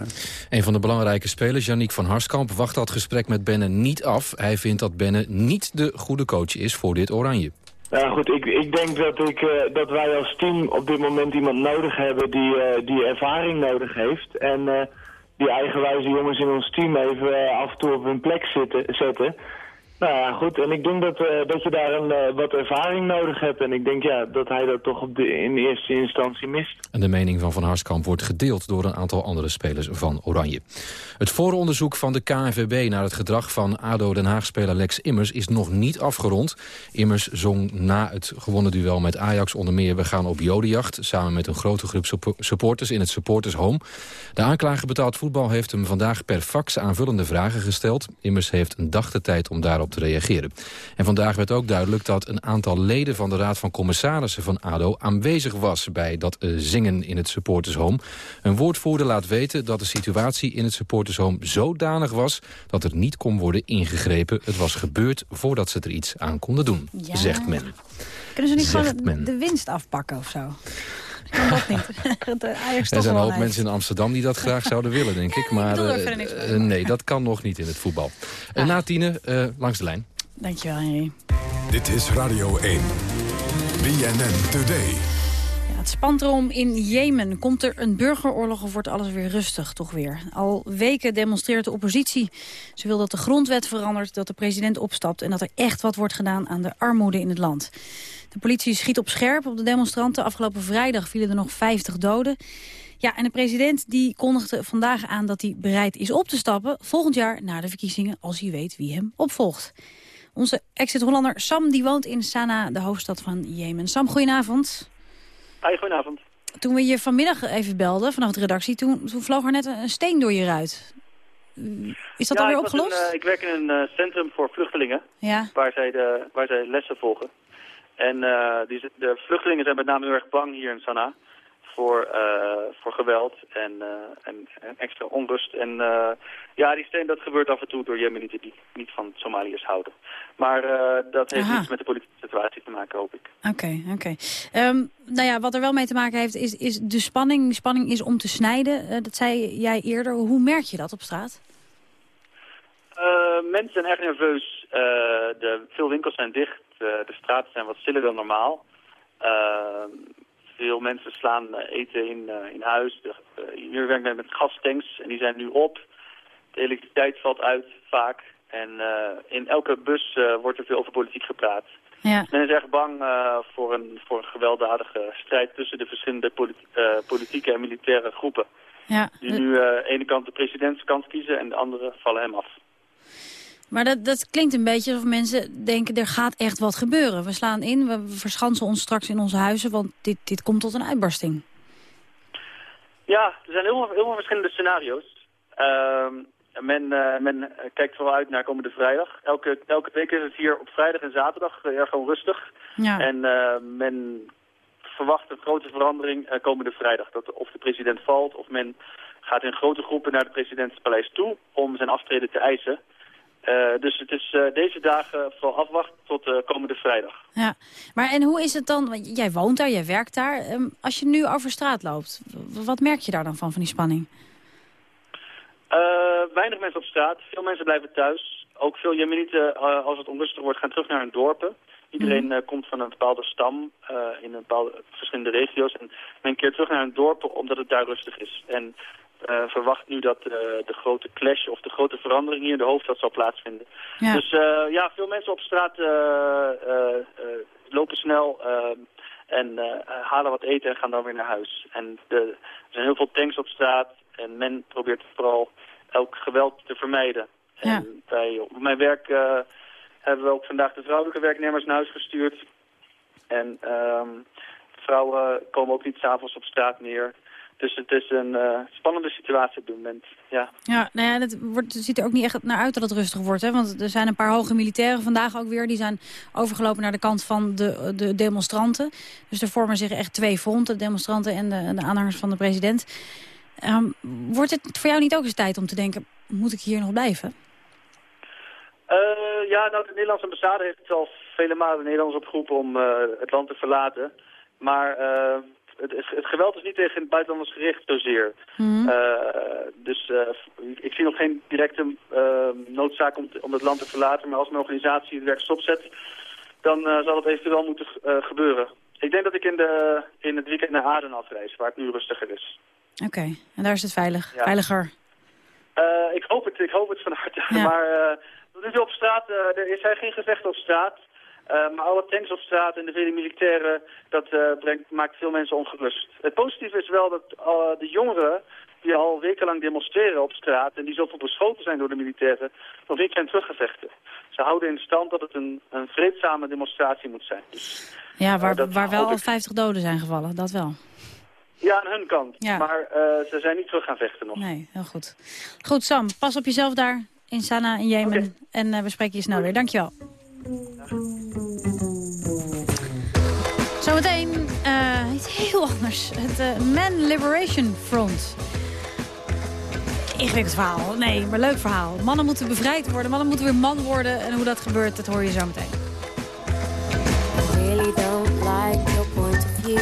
Een van de belangrijke spelers, Yannick van Harskamp... wacht dat gesprek met Benne niet af. Hij vindt dat Benne niet de goede coach is voor dit Oranje. Ja goed, ik, ik denk dat, ik, uh, dat wij als team op dit moment iemand nodig hebben die, uh, die ervaring nodig heeft. En uh, die eigenwijze jongens in ons team even af en toe op hun plek zitten, zetten. Nou ja, goed. En ik denk dat, uh, dat je daar een, uh, wat ervaring nodig hebt. En ik denk ja, dat hij dat toch op de, in eerste instantie mist. En de mening van Van Harskamp wordt gedeeld door een aantal andere spelers van Oranje. Het vooronderzoek van de KNVB naar het gedrag van ADO Den Haag-speler Lex Immers is nog niet afgerond. Immers zong na het gewonnen duel met Ajax onder meer We gaan op jodenjacht... samen met een grote groep supporters in het Supporters Home. De aanklager betaald voetbal heeft hem vandaag per fax aanvullende vragen gesteld. Immers heeft een dag de tijd om daarop te reageren. En vandaag werd ook duidelijk dat een aantal leden van de Raad van Commissarissen van ADO aanwezig was bij dat uh, zingen in het supportershome. Een woordvoerder laat weten dat de situatie in het supportershome zodanig was dat er niet kon worden ingegrepen. Het was gebeurd voordat ze er iets aan konden doen, ja. zegt men. Kunnen ze niet gewoon de winst afpakken of zo? Kan dat niet. er zijn een hoop mensen in Amsterdam die dat graag zouden willen, denk ik. Maar uh, uh, nee, dat kan nog niet in het voetbal. Ah. Na tienen, uh, langs de lijn. Dankjewel, Henry. Dit is Radio 1. BNN Today. Ja, het spant erom in Jemen. Komt er een burgeroorlog of wordt alles weer rustig, toch weer? Al weken demonstreert de oppositie. Ze wil dat de grondwet verandert, dat de president opstapt... en dat er echt wat wordt gedaan aan de armoede in het land. De politie schiet op scherp op de demonstranten. Afgelopen vrijdag vielen er nog 50 doden. Ja, en de president die kondigde vandaag aan dat hij bereid is op te stappen... volgend jaar na de verkiezingen, als hij weet wie hem opvolgt. Onze exit-Hollander Sam die woont in Sanaa, de hoofdstad van Jemen. Sam, goedenavond. Hi, goedenavond. Toen we je vanmiddag even belden vanaf de redactie... toen, toen vloog er net een steen door je ruit. Is dat ja, alweer opgelost? Een, uh, ik werk in een uh, centrum voor vluchtelingen, ja. waar, zij de, waar zij lessen volgen. En uh, die, de vluchtelingen zijn met name heel erg bang hier in Sanaa voor, uh, voor geweld en, uh, en, en, extra onrust. En uh, ja, die steen, dat gebeurt af en toe door Jemenieten die niet van Somaliërs houden. Maar dat heeft Aha. niets met de politieke situatie te maken, hoop ik. Oké, okay, oké. Okay. Um, nou ja, wat er wel mee te maken heeft, is, is de spanning. De spanning is om te snijden. dat zei jij eerder. Hoe merk je dat op straat? mensen zijn erg nerveus. de, veel winkels zijn dicht. De straten zijn wat stiller dan normaal. Uh, veel mensen slaan eten in, uh, in huis. Hier werkt men met gastanks en die zijn nu op. De elektriciteit valt uit vaak. En in elke bus wordt er veel over politiek gepraat. Ja. Men is erg bang voor, een, voor een gewelddadige strijd tussen de verschillende politi politieke en militaire groepen. Ja. Die nu aan de ene kant de presidentskant kiezen en de andere vallen hem af. Maar dat, dat klinkt een beetje alsof mensen denken, er gaat echt wat gebeuren. We slaan in, we verschansen ons straks in onze huizen, want dit, dit komt tot een uitbarsting. Ja, er zijn heel, heel veel verschillende scenario's. Uh, men, uh, men kijkt vooral uit naar komende vrijdag. Elke, elke week is het hier op vrijdag en zaterdag erg onrustig. Ja. En uh, men verwacht een grote verandering komende vrijdag. Dat of de president valt of men gaat in grote groepen naar het presidentspaleis toe om zijn aftreden te eisen. Dus het is deze dagen vooral afwachten tot komende vrijdag. Ja, maar en hoe is het dan, want jij woont daar, jij werkt daar. Ehm, als je nu over straat loopt, wat merk je daar dan van, van die spanning? weinig mensen op straat, veel mensen blijven thuis. Ook veel Jemenieten, als het onrustig wordt, gaan terug naar hun dorpen. Iedereen mhm. komt van een bepaalde stam in een bepaalde verschillende regio's. En men keert terug naar hun dorpen omdat het daar rustig is. En uh, verwacht nu dat uh, de grote clash of de grote verandering hier in de hoofdstad zal plaatsvinden. Dus uh, ja, veel mensen op straat lopen snel en halen wat eten en gaan dan weer naar huis. En de, er zijn heel veel tanks op straat en men probeert vooral elk geweld te vermijden. Ja. En bij, op mijn werk hebben we ook vandaag de vrouwelijke werknemers naar huis gestuurd. En um, vrouwen komen ook niet s'avonds op straat meer. Dus het is een uh, spannende situatie op dit moment, ja. Ja, nou ja, het, wordt, het ziet er ook niet echt naar uit dat het rustig wordt, hè? Want er zijn een paar hoge militairen vandaag ook weer. Die zijn overgelopen naar de kant van de, de demonstranten. Dus er vormen zich echt twee fronten, de demonstranten en de, de aanhangers van de president. Um, wordt het voor jou niet ook eens tijd om te denken, moet ik hier nog blijven? Uh, ja, nou, de Nederlandse ambassade heeft al vele malen de Nederlanders opgeroepen om uh, het land te verlaten. Maar uh, het, het, geweld is niet tegen het buitenlanders gericht zozeer. Mm dus uh, ik, zie nog geen directe uh, noodzaak om, om het land te verlaten. Maar als een organisatie het werk stopzet, dan zal het eventueel moeten gebeuren. Ik denk dat ik in, de, in het weekend naar Aden afreis, waar het nu rustiger is. Oké, en daar is het veilig, veiliger? ik hoop het, ik hoop het van harte. Ja. Maar nu op straat, er zijn geen gevechten op straat. Uh, maar alle tanks op straat en de vele militairen, dat uh, brengt, maakt veel mensen ongerust. Het positieve is wel dat uh, de jongeren die al wekenlang demonstreren op straat en die zoveel beschoten zijn door de militairen, nog niet zijn teruggevechten. Ze houden in stand dat het een, een vreedzame demonstratie moet zijn. Dus, ja, waar, waar wel al 50 doden zijn gevallen, dat wel. Ja, aan hun kant. Ja. Maar ze zijn niet terug gaan vechten nog. Nee, heel goed. Goed, Sam, pas op jezelf daar in Sanaa in Jemen. Okay. En we spreken je snel weer. Dankjewel. Zometeen uh, iets heel anders. Het uh, Man Liberation Front. Ingewikkeld verhaal. Nee, maar leuk verhaal. Mannen moeten bevrijd worden. Mannen moeten weer man worden. En hoe dat gebeurt, dat hoor je zo meteen. Really don't like your point of view.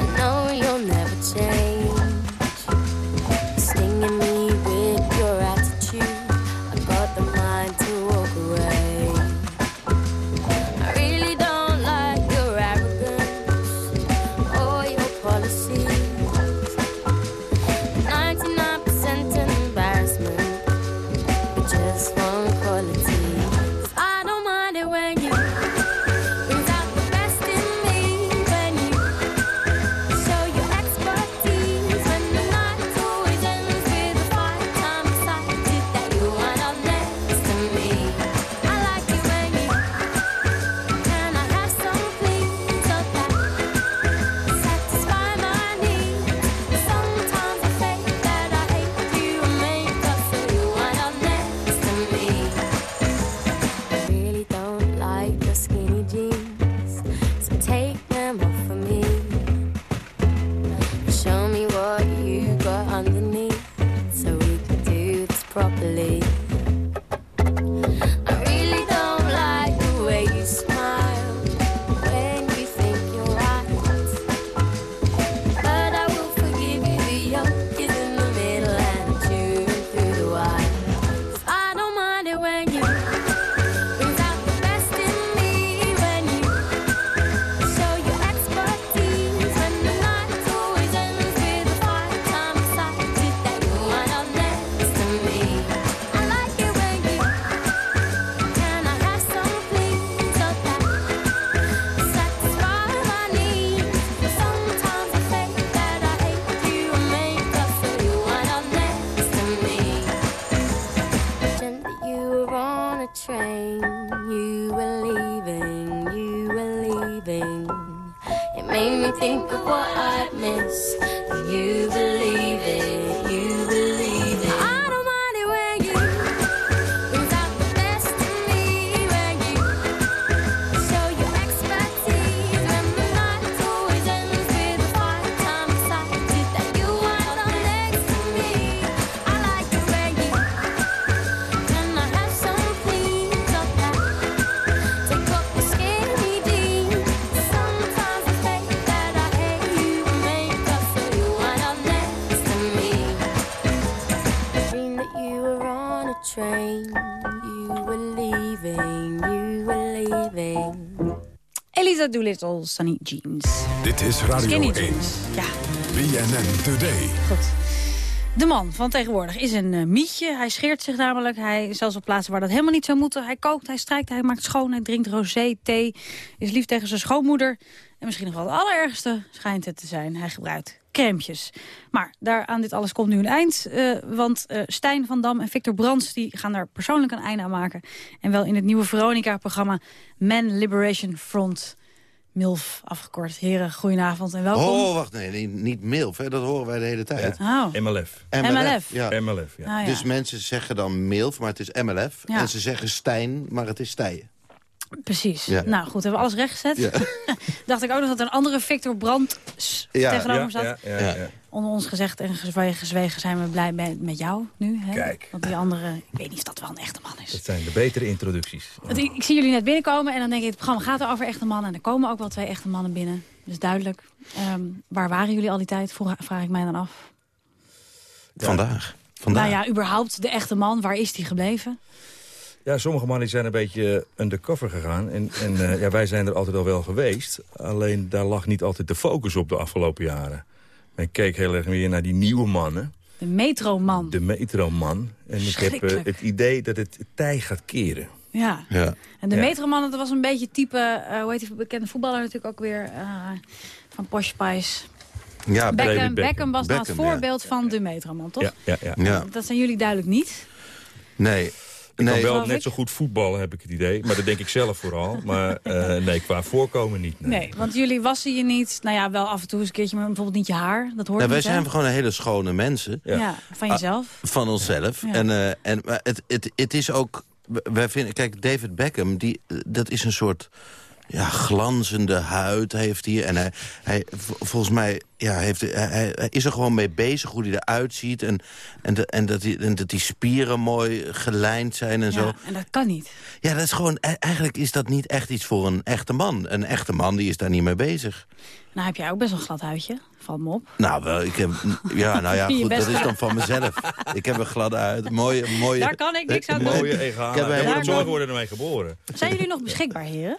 I know you'll never change. Sunny Jeans. Dit is Radio Skinny 1. jeans, ja. BNN Today. Goed. De man van tegenwoordig is een eh, mietje. Hij scheert zich namelijk. Hij, zelfs op plaatsen waar dat helemaal niet zou moeten. Hij kookt, hij strijkt, hij maakt schoon, hij drinkt rosé, thee. Is lief tegen zijn schoonmoeder. En misschien nog wel het allerergste schijnt het te zijn. Hij gebruikt crèmpjes. Maar daar aan dit alles komt nu een eind. eh, want eh, Stijn van Dam en Victor Brands die gaan daar persoonlijk een einde aan maken. En wel in het nieuwe Veronica-programma Man Liberation Front. MILF afgekort. Heren, goedenavond en welkom. Oh, wacht, nee, nee, niet MILF, hè, dat horen wij de hele tijd. Oh. MLF. MLF. Ja. MLF, ja. Ah, ja. Dus mensen zeggen dan MILF, maar het is MLF. Ja. En ze zeggen Stijn, maar het is Stijen. Precies. Ja. Nou goed, hebben we alles rechtgezet. Ja. Dacht ik ook nog dat er een andere Victor Brandt Ja. tegenover Ja, zat. ja, ja, ja. Onder ons gezegd en gezwegen, gezwegen zijn we blij met, met jou nu. Hè? Kijk. Want die andere, ik weet niet of dat wel een echte man is. Dat zijn de betere introducties. Want ik, ik zie jullie net binnenkomen en dan denk ik, het programma gaat over echte mannen. En er komen ook wel twee echte mannen binnen. Dus duidelijk. Ehm, waar waren jullie al die tijd, vroeg, vraag ik mij dan af. Vandaag. Vandaag. Nou ja, überhaupt de echte man, waar is die gebleven? Ja, sommige mannen zijn een beetje undercover gegaan. En, en eh, ja, wij zijn er altijd al wel geweest. Alleen daar lag niet altijd de focus op de afgelopen jaren. Men keek heel erg meer naar die nieuwe mannen. De metroman. De metroman. En ik heb eh, het idee dat het tij gaat keren. Ja. Ja. En de Ja. metroman, dat was een beetje type, eh, hoe heet die bekende voetballer natuurlijk ook weer, eh, van Posh Spice. Ja, Beckham, Beckham. Beckham was nou het ja. voorbeeld van de metroman, toch? Ja, ja, ja. Ja. Dat zijn jullie duidelijk niet. Nee. Ik kan wel net ik. zo goed voetballen, heb ik het idee. Maar dat denk ik zelf vooral. Maar eh, nee, qua voorkomen niet. Nee. Nee, want jullie wassen je niet. Nou ja, wel af en toe eens een keertje, maar bijvoorbeeld niet je haar. Dat hoort Nou, wij niet, hè? zijn gewoon een hele schone mensen. Ja. van jezelf. Van onszelf. Ja. En, eh, en maar het, het, het is ook... Wij vinden, kijk, David Beckham, die, dat is een soort ja, glanzende huid heeft hij. En hij, hij volgens mij ja, heeft, hij, hij is er gewoon mee bezig hoe hij eruit ziet. En, en, de, en, dat die, en dat die spieren mooi gelijnd zijn en zo. ja, en dat kan niet. Ja, dat is gewoon, e- eigenlijk is dat niet echt iets voor een echte man. Een echte man die is daar niet mee bezig. Nou heb jij ook best wel een glad huidje. Valt me op. Nou, wel, ik heb, ja, nou ja, goed, dat is dan van mezelf. Ik heb een gladde huid, mooie, mooie... Daar kan ik niks aan doen. Mooie Ik heb een hele worden ermee geboren. Zijn jullie nog beschikbaar, heren?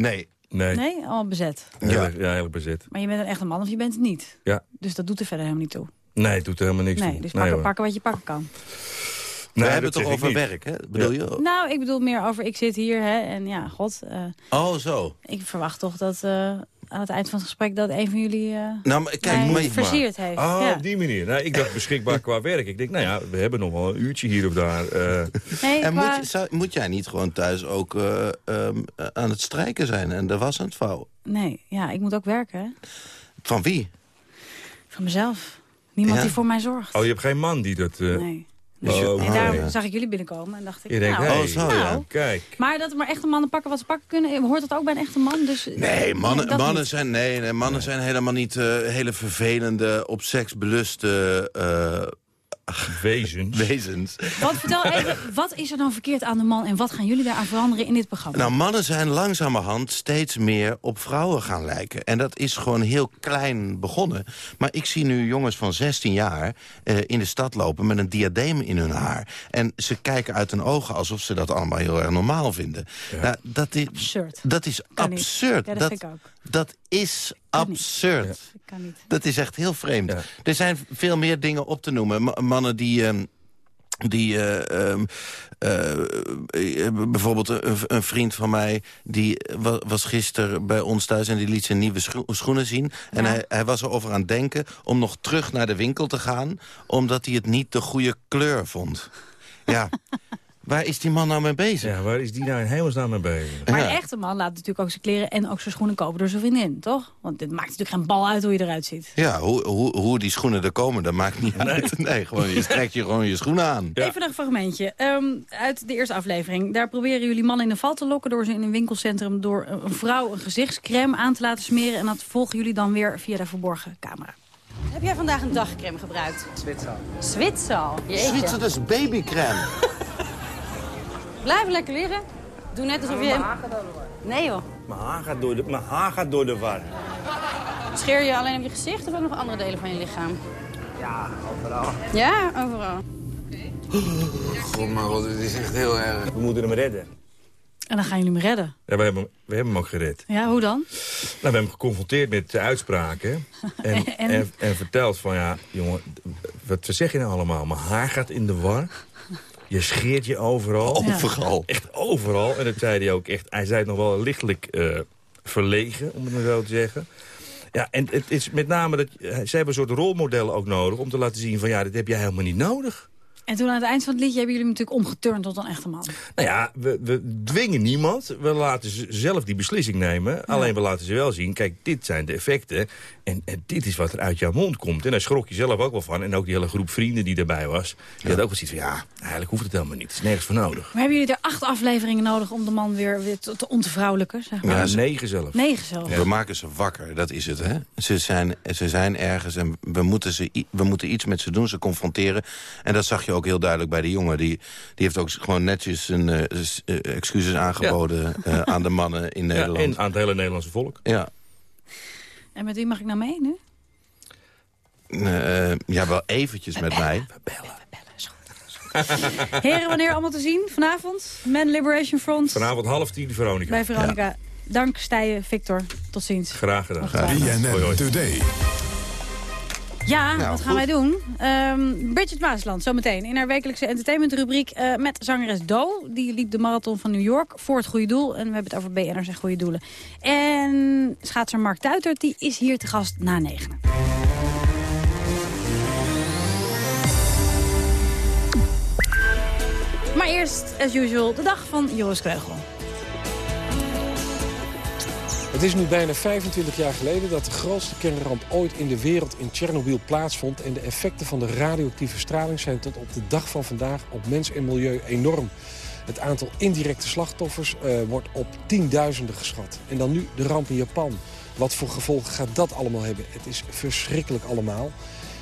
Nee. Nee. Nee, allemaal bezet. Ja, ja heel bezet. Maar je bent een echte man of je bent het niet. Ja. Dus dat doet er verder helemaal niet toe. Nee, het doet er helemaal niks Nee, toe. dus Nee, pakken, pakken wat je pakken kan. We Nee, hebben dat het toch over niet. werk, hè? Bedoel je? Nou, ik bedoel meer over ik zit hier hè, en ja, god. eh, Oh, zo. ik verwacht toch dat eh, aan het eind van het gesprek dat een van jullie eh Nou, maar kijk, mij maar heeft. Oh, ja. op die manier. Nou, ik dacht beschikbaar qua werk. Ik denk, nou ja, we hebben nog wel een uurtje hier of daar. eh. Nee, En qua- moet, je, zou- moet jij niet gewoon thuis ook eh, ehm, eh, aan het strijken zijn en de was aan het vouwen? nee, ja, ik moet ook werken. Van wie? Van mezelf. Niemand Ja. die voor mij zorgt. Oh, je hebt geen man die dat... eh, Nee. Dus je- en oh, daar ja. zag ik jullie binnenkomen en dacht ik, Je denkt, nou, hey, Oh, zo, nou, ja. kijk. Maar dat maar echte mannen pakken wat ze pakken kunnen, hoort dat ook bij een echte man? Dus, Nee, mannen, mannen, zijn, nee, nee, mannen zijn helemaal niet eh, hele vervelende, op seks beluste eh, Wezens. wezens. Wat, vertel even, wat is er dan verkeerd aan de man en wat gaan jullie daaraan veranderen in dit programma? Nou, mannen zijn langzamerhand steeds meer op vrouwen gaan lijken. En dat is gewoon heel klein begonnen. Maar ik zie nu jongens van 16 jaar eh, in de stad lopen... met een diadeem in hun haar. En ze kijken uit hun ogen alsof ze dat allemaal heel erg normaal vinden. Nou, dat is absurd. Dat is Kan absurd. Ja, dat vind ik ook. Dat is absurd. Dat kan niet. Dat is echt heel vreemd. Er zijn veel meer dingen op te noemen. Ma- mannen die... ehm, die eh, ehm, eh, eh, bijvoorbeeld een, een vriend van mij... die wa- was gisteren bij ons thuis en die liet zijn nieuwe scho- schoenen zien. En hij, hij was erover aan het denken om nog terug naar de winkel te gaan... omdat hij het niet de goede kleur vond. Ja, waar is die man nou mee bezig? Ja, waar is die nou in hemelsnaam mee bezig? Maar een echte man laat natuurlijk ook zijn kleren en ook zijn schoenen kopen door zijn vriendin, toch? Want dit maakt natuurlijk geen bal uit hoe je eruit ziet. Ja, hoe, hoe, hoe die schoenen er komen, dat maakt niet uit. Nee, gewoon, je trekt je gewoon je schoenen aan. Even een fragmentje ehm, uit de eerste aflevering. Daar proberen jullie mannen in de val te lokken... door ze in een winkelcentrum door een vrouw een gezichtscrème aan te laten smeren. En dat volgen jullie dan weer via de verborgen camera. Heb jij vandaag een dagcreme gebruikt? Zwitsal. Zwitsal? Jeetje. Zwitser, dat is babycrème. Blijf lekker liggen. Doe net alsof je... Nee joh. Mijn haar gaat door de, mijn haar gaat door de war. Scheer je alleen op je gezicht of ook nog andere delen van je lichaam? Ja, overal. Ja, overal. God, maar wat, het is echt heel erg. We moeten hem redden. En dan gaan jullie hem redden? Ja, we hebben, we hebben hem ook gered. Ja, hoe dan? Nou, we hebben hem geconfronteerd met de uitspraken. En, En? en, en, verteld van, ja, jongen, wat zeg je nou allemaal? Mijn haar gaat in de war. Je scheert je overal. Overal. Echt overal. En dat zei hij ook echt. Hij zei het nog wel lichtelijk eh, verlegen, om het maar zo te zeggen. Ja, en het is met name dat ze hebben een soort rolmodellen ook nodig... om te laten zien van, ja, dit heb jij helemaal niet nodig. En toen aan het eind van het liedje hebben jullie hem natuurlijk omgeturnd tot een echte man. Nou ja, we, we dwingen niemand. We laten ze zelf die beslissing nemen. Alleen we laten ze wel zien, kijk, dit zijn de effecten. En, en dit is wat er uit jouw mond komt. En daar schrok je zelf ook wel van. En ook die hele groep vrienden die erbij was. Die had ook wel zoiets van, ja, eigenlijk hoeft het helemaal niet. Het is nergens voor nodig. Maar hebben jullie er acht afleveringen nodig om de man weer, weer te, te ontvrouwelijken? Zeg maar? Ja, negen zelf. Negen zelf. We maken ze wakker, dat is het. Hè? Ze, zijn, ze zijn ergens en we moeten, ze, we moeten iets met ze doen, ze confronteren. En dat zag je ook heel duidelijk bij de jongen. Die, die heeft ook gewoon netjes een, eh, eh, excuses aangeboden eh, aan de mannen in Ja, Nederland. en aan het hele Nederlandse volk. Ja, En met wie mag ik nou mee nu? Eh, ja wel eventjes met mij. Heren, wanneer allemaal te zien? Vanavond? Men Liberation Front Vanavond half tien, Veronica. bij Veronica. Dank Stijen, Victor. Tot ziens. Graag gedaan. BNN Today. Ja, Nou, wat gaan goed. wij doen? Ehm Bridget Maasland, zometeen. In haar wekelijkse entertainmentrubriek eh met zangeres Do. Die liep de marathon van New York voor het goede doel. En we hebben het over BN'ers en goede doelen. En schaatser Mark Tuitert, die is hier te gast na negen. Maar eerst, as usual, de dag van Joris Kreugel. Het is nu bijna 25 jaar geleden dat de grootste kernramp ooit in de wereld in Tsjernobyl plaatsvond. En de effecten van de radioactieve straling zijn tot op de dag van vandaag op mens en milieu enorm. Het aantal indirecte slachtoffers eh, wordt op tienduizenden geschat. En dan nu de ramp in Japan. Wat voor gevolgen gaat dat allemaal hebben? Het is verschrikkelijk allemaal.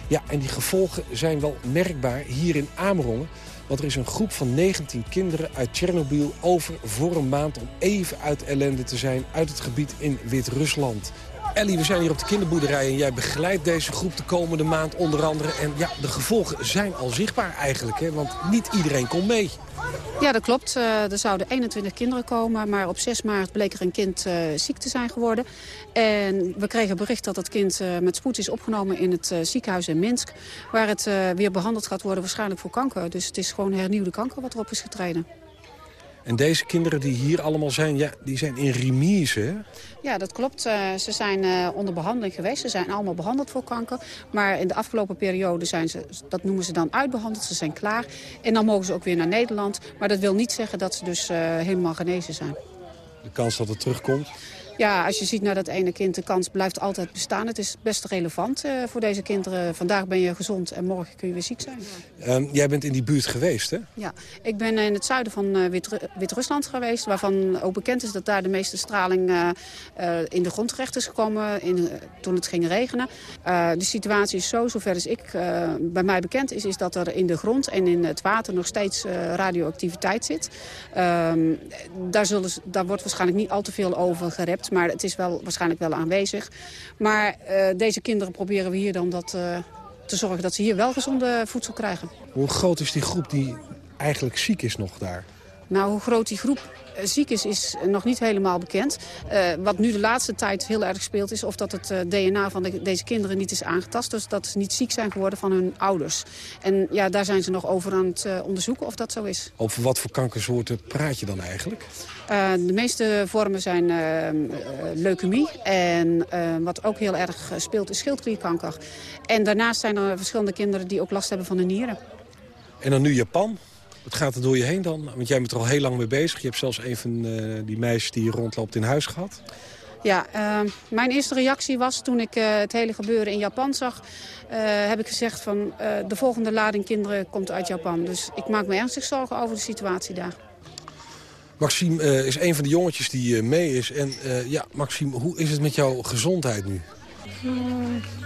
Ja, en die gevolgen zijn wel merkbaar hier in Amerongen. Want er is een groep van 19 kinderen uit Tsjernobyl over voor een maand... om even uit ellende te zijn uit het gebied in Wit-Rusland. Ellie, we zijn hier op de kinderboerderij en jij begeleidt deze groep de komende maand onder andere. En ja, de gevolgen zijn al zichtbaar eigenlijk, hè? want niet iedereen komt mee. Ja, dat klopt. Eh, er zouden 21 kinderen komen, maar op 6 maart bleek er een kind eh, ziek te zijn geworden. En we kregen bericht dat het kind eh, met spoed is opgenomen in het ziekenhuis in Minsk. Waar het weer behandeld gaat worden, waarschijnlijk voor kanker. Dus het is gewoon hernieuwde kanker wat erop is getreden. En deze kinderen die hier allemaal zijn, ja, die zijn in remise, hè? Ja, dat klopt. Eh, ze zijn eh, onder behandeling geweest. Ze zijn allemaal behandeld voor kanker. Maar in de afgelopen periode zijn ze, dat noemen ze dan uitbehandeld. Ze zijn klaar. En dan mogen ze ook weer naar Nederland. Maar dat wil niet zeggen dat ze dus eh, helemaal genezen zijn. De kans dat het terugkomt. Ja, als je ziet naar dat ene kind, de kans blijft altijd bestaan. Het is best relevant eh, voor deze kinderen. Vandaag ben je gezond en morgen kun je weer ziek zijn. Ehm, jij bent in die buurt geweest, hè? Ja, ik ben in het zuiden van eh, Wit- Wit-Rusland geweest... waarvan ook bekend is dat daar de meeste straling eh, in de grond terecht is gekomen... In, toen het ging regenen. De situatie is zo, zover als ik bij mij bekend is... is dat er in de grond en in het water nog steeds radioactiviteit zit. Ehm, daar, zullen, daar wordt waarschijnlijk niet al te veel over gerept... maar het is wel, waarschijnlijk wel aanwezig. Maar eh, deze kinderen proberen we hier dan dat, eh, te zorgen... dat ze hier wel gezonde voedsel krijgen. Hoe groot is die groep die eigenlijk ziek is nog daar? Nou, hoe groot die groep eh, ziek is, is nog niet helemaal bekend. Eh, wat nu de laatste tijd heel erg speelt is of dat het eh, DNA van de- deze kinderen niet is aangetast. Dus dat ze niet ziek zijn geworden van hun ouders. En ja, daar zijn ze nog over aan het onderzoeken of dat zo is. Over wat voor kankersoorten praat je dan eigenlijk? De meeste vormen zijn leukemie. En wat ook heel erg speelt is schildklierkanker. En daarnaast zijn er verschillende kinderen die ook last hebben van de nieren. En dan nu Japan. Wat gaat er door je heen dan? Want jij bent er al heel lang mee bezig. Je hebt zelfs een van eh, die meisjes die hier rondloopt in huis gehad. Ja, eh, mijn eerste reactie was toen ik eh, het hele gebeuren in Japan zag... eh, heb ik gezegd van eh, de volgende lading kinderen komt uit Japan. Dus ik maak me ernstig zorgen over de situatie daar. Maxime eh, is een van de jongetjes die eh, mee is. En eh, ja, Maxime, hoe is het met jouw gezondheid nu?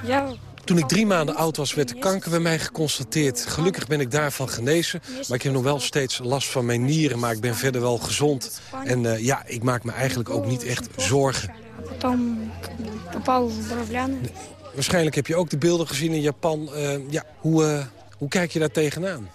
ja, toen ik drie maanden oud was, werd kanker bij mij geconstateerd. Gelukkig ben ik daarvan genezen. Maar ik heb nog wel steeds last van mijn nieren. Maar ik ben verder wel gezond. En eh, ja, ik maak me eigenlijk ook niet echt zorgen. Waarschijnlijk heb je ook de beelden gezien in Japan. Eh, ja, hoe, eh, hoe kijk je daar tegenaan?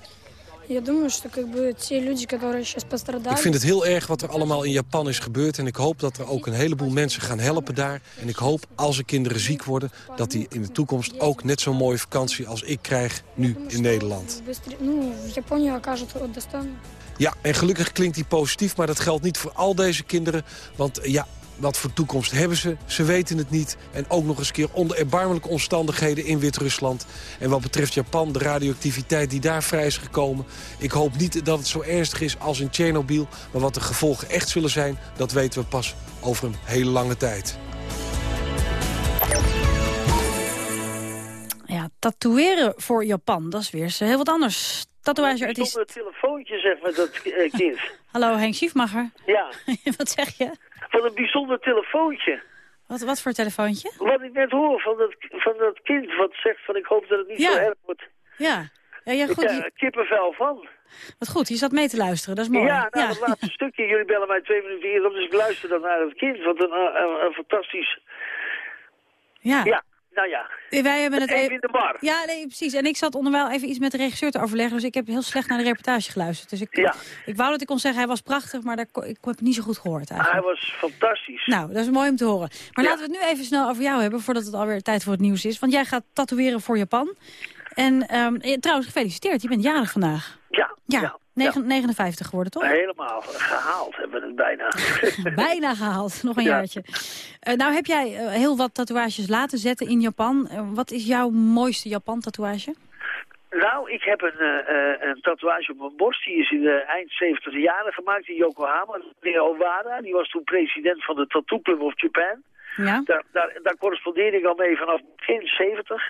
Я думаю, что как бы те люди, которые сейчас пострадали... Ik vind het heel erg wat er allemaal in Japan is gebeurd. En ik hoop dat er ook een heleboel mensen gaan helpen daar. En ik hoop, als er kinderen ziek worden... dat die in de toekomst ook net zo'n mooie vakantie als ik krijg nu in Nederland. быстрее- Ну, в Японию окажут достану. Ja, en gelukkig klinkt die positief, maar dat geldt niet voor al deze kinderen. Want eh, ja, wat voor toekomst hebben ze? Ze weten het niet. En ook nog eens keer onder erbarmelijke omstandigheden in Wit-Rusland. En wat betreft Japan, de radioactiviteit die daar vrij is gekomen. Ik hoop niet dat het zo ernstig is als in Tsjernobyl. Maar wat de gevolgen echt zullen zijn, dat weten we pas over een hele lange tijd. Ja, tatoeëren voor Japan, dat is weer eens heel wat anders. Tatoeageartiest. Zonder telefoontje, zeg maar, dat eh, kind. Hallo, Henk Schiefmacher. Ja, wat zeg je? Van een bijzonder telefoontje. Wat, wat voor telefoontje? Wat ik net hoor van dat, van dat kind wat zegt van ik hoop dat het niet Ja. zo erg wordt. Ja, ja, ja goed. er kippenvel van. Wat goed, je zat mee te luisteren, dat is mooi. Ja, nou, dat laatste stukje. Jullie bellen mij twee minuten eerder op, dus ik luister dan naar het kind. Wat een, eh, een, een fantastisch... Ja. Ja, nou ja. Wij hebben het Even in de bar. Ja, nee, precies. En ik zat onderwijl even iets met de regisseur te overleggen. Dus ik heb heel slecht naar de reportage geluisterd. Dus ik, Ja. ik wou dat ik kon zeggen, hij was prachtig, maar daar, ik heb het niet zo goed gehoord eigenlijk. Hij was fantastisch. Nou, dat is mooi om te horen. Maar laten we het nu even snel over jou hebben, voordat het alweer tijd voor het nieuws is. Want jij gaat tatoeëren voor Japan. En ehm, eh, trouwens, gefeliciteerd. Je bent jarig vandaag. Ja. Ja, negen- 59 geworden, toch? Helemaal gehaald hebben we het bijna. Bijna gehaald, nog een Ja. jaartje. Eh, nou heb jij eh, heel wat tatoeages laten zetten in Japan. Eh, wat is jouw mooiste Japan-tatoeage? Nou, ik heb een, een tatoeage op mijn borst. Die is in de eind 70 jaren gemaakt in Yokohama. Meneer Owada, die was toen president van de Tattoo Club of Japan. Ja? Daar, daar, daar correspondeerde ik al mee vanaf begin 70.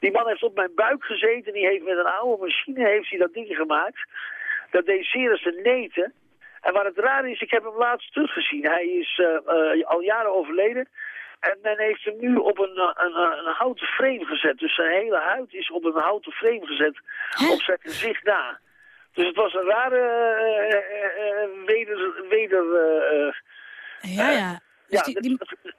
Die man heeft op mijn buik gezeten. Die heeft met een oude machine heeft hij dat ding gemaakt. Dat deed zeer neten. En waar het raar is, ik heb hem laatst teruggezien. Hij is eh, eh, al jaren overleden. En men heeft hem nu op een, eh, een, een, houten frame gezet. Dus zijn hele huid is op een houten frame gezet. Op zijn gezicht na. Dus het was een rare weder... weder Ja, ja. ja,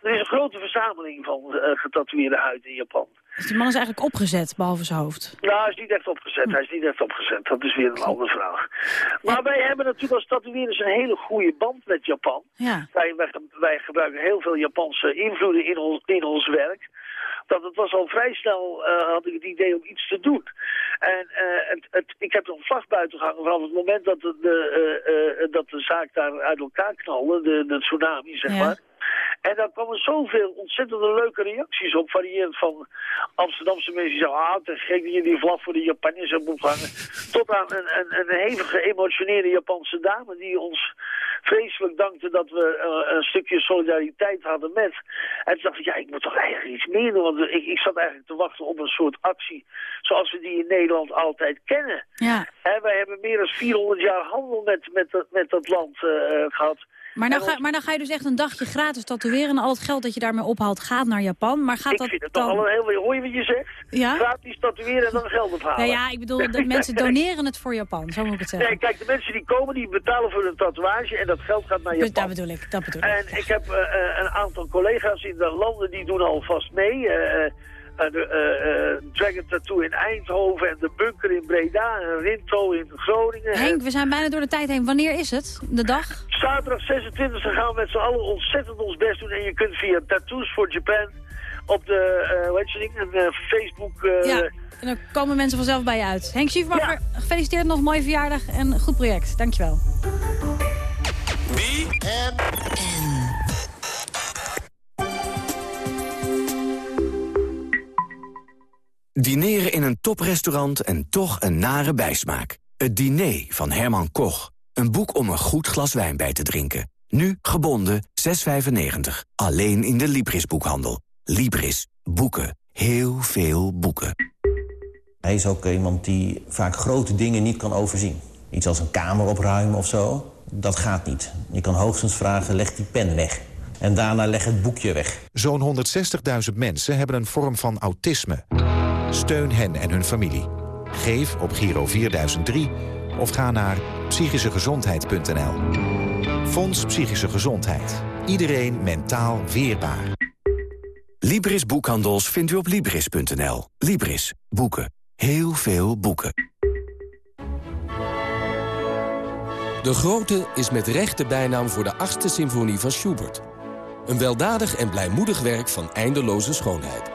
er is een grote verzameling van getatoeëerde huid in Japan. Dus die man is eigenlijk opgezet, behalve zijn hoofd. Nou, hij is niet echt opgezet. Hij is niet echt opgezet. Dat is weer een andere vraag. Maar wij hebben natuurlijk als tatoeëerders een hele goede band met Japan. Ja. Wij, wij, wij gebruiken heel veel Japanse invloeden in ons, in ons werk. Dat het was al vrij snel, eh, had ik het idee om iets te doen. En eh, het, het, ik heb er een vlag buiten gehangen vanaf het moment dat de, de, eh, dat de zaak daar uit elkaar knalde, de, de tsunami, zeg maar. En daar kwamen zoveel ontzettende leuke reacties op, variërend van Amsterdamse mensen die zeggen, ah, is gek dat je die vlag voor de Japanners hebt opgehangen, tot aan een, een, een hevig geëmotioneerde Japanse dame die ons vreselijk dankte dat we eh, een stukje solidariteit hadden met. En toen dacht ik, ja, ik moet toch eigenlijk iets meer doen, want ik, ik zat eigenlijk te wachten op een soort actie zoals we die in Nederland altijd kennen. Ja. Hè, wij hebben meer dan 400 jaar handel met, met, dat- met dat land eh, gehad. Maar nou, ga, maar dan ga je dus echt een dagje gratis tatoeëren... en al het geld dat je daarmee ophaalt gaat naar Japan. Maar gaat ik dat vind het dan... toch al een heel... Hoor je wat je zegt? Ja? Gratis tatoeëren en dan geld ophalen. Nou ja, ik bedoel, de mensen doneren het voor Japan. Zo moet ik het zeggen. Nee, kijk, de mensen die komen, die betalen voor een tatoeage en dat geld gaat naar Dus Japan. dat bedoel ik, dat bedoel ik. En ik heb eh, eh, een aantal collega's in de landen die doen alvast mee. Eh, eh, de eh, eh, Dragon Tattoo in Eindhoven en de Bunker in Breda en Rinto in Groningen. Henk, we zijn bijna door de tijd heen. Wanneer is het? De dag? Zaterdag 26 gaan we met z'n allen ontzettend ons best doen. En je kunt via Tattoos for Japan op de, eh hoe heet je ding, een, eh, Facebook... eh, Ja, en dan komen mensen vanzelf bij je uit. Henk Schiefmacher, gefeliciteerd nog, mooie verjaardag en goed project. Dankjewel. Dineren in een toprestaurant en toch een nare bijsmaak. Het diner van Herman Koch. Een boek om een goed glas wijn bij te drinken. Nu gebonden 6,95. Alleen in de Libris-boekhandel. Libris. Boeken. Heel veel boeken. Hij is ook iemand die vaak grote dingen niet kan overzien. Iets als een kamer opruimen of zo, dat gaat niet. Je kan hoogstens vragen, leg die pen weg. En daarna leg het boekje weg. Zo'n 160.000 mensen hebben een vorm van autisme. Steun hen en hun familie. Geef op Giro 4003 of ga naar psychischegezondheid.nl. Fonds Psychische Gezondheid. Iedereen mentaal weerbaar. Libris Boekhandels vindt u op Libris.nl. Libris. Boeken. Heel veel boeken. De Grote is met recht de bijnaam voor de achtste symfonie van Schubert. Een weldadig en blijmoedig werk van eindeloze schoonheid.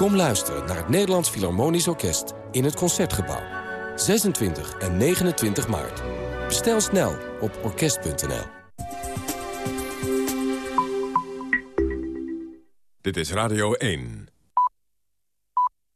Kom luisteren naar het Nederlands Philharmonisch Orkest in het Concertgebouw. 26 en 29 maart. Bestel snel op orkest.nl. Dit is Radio 1.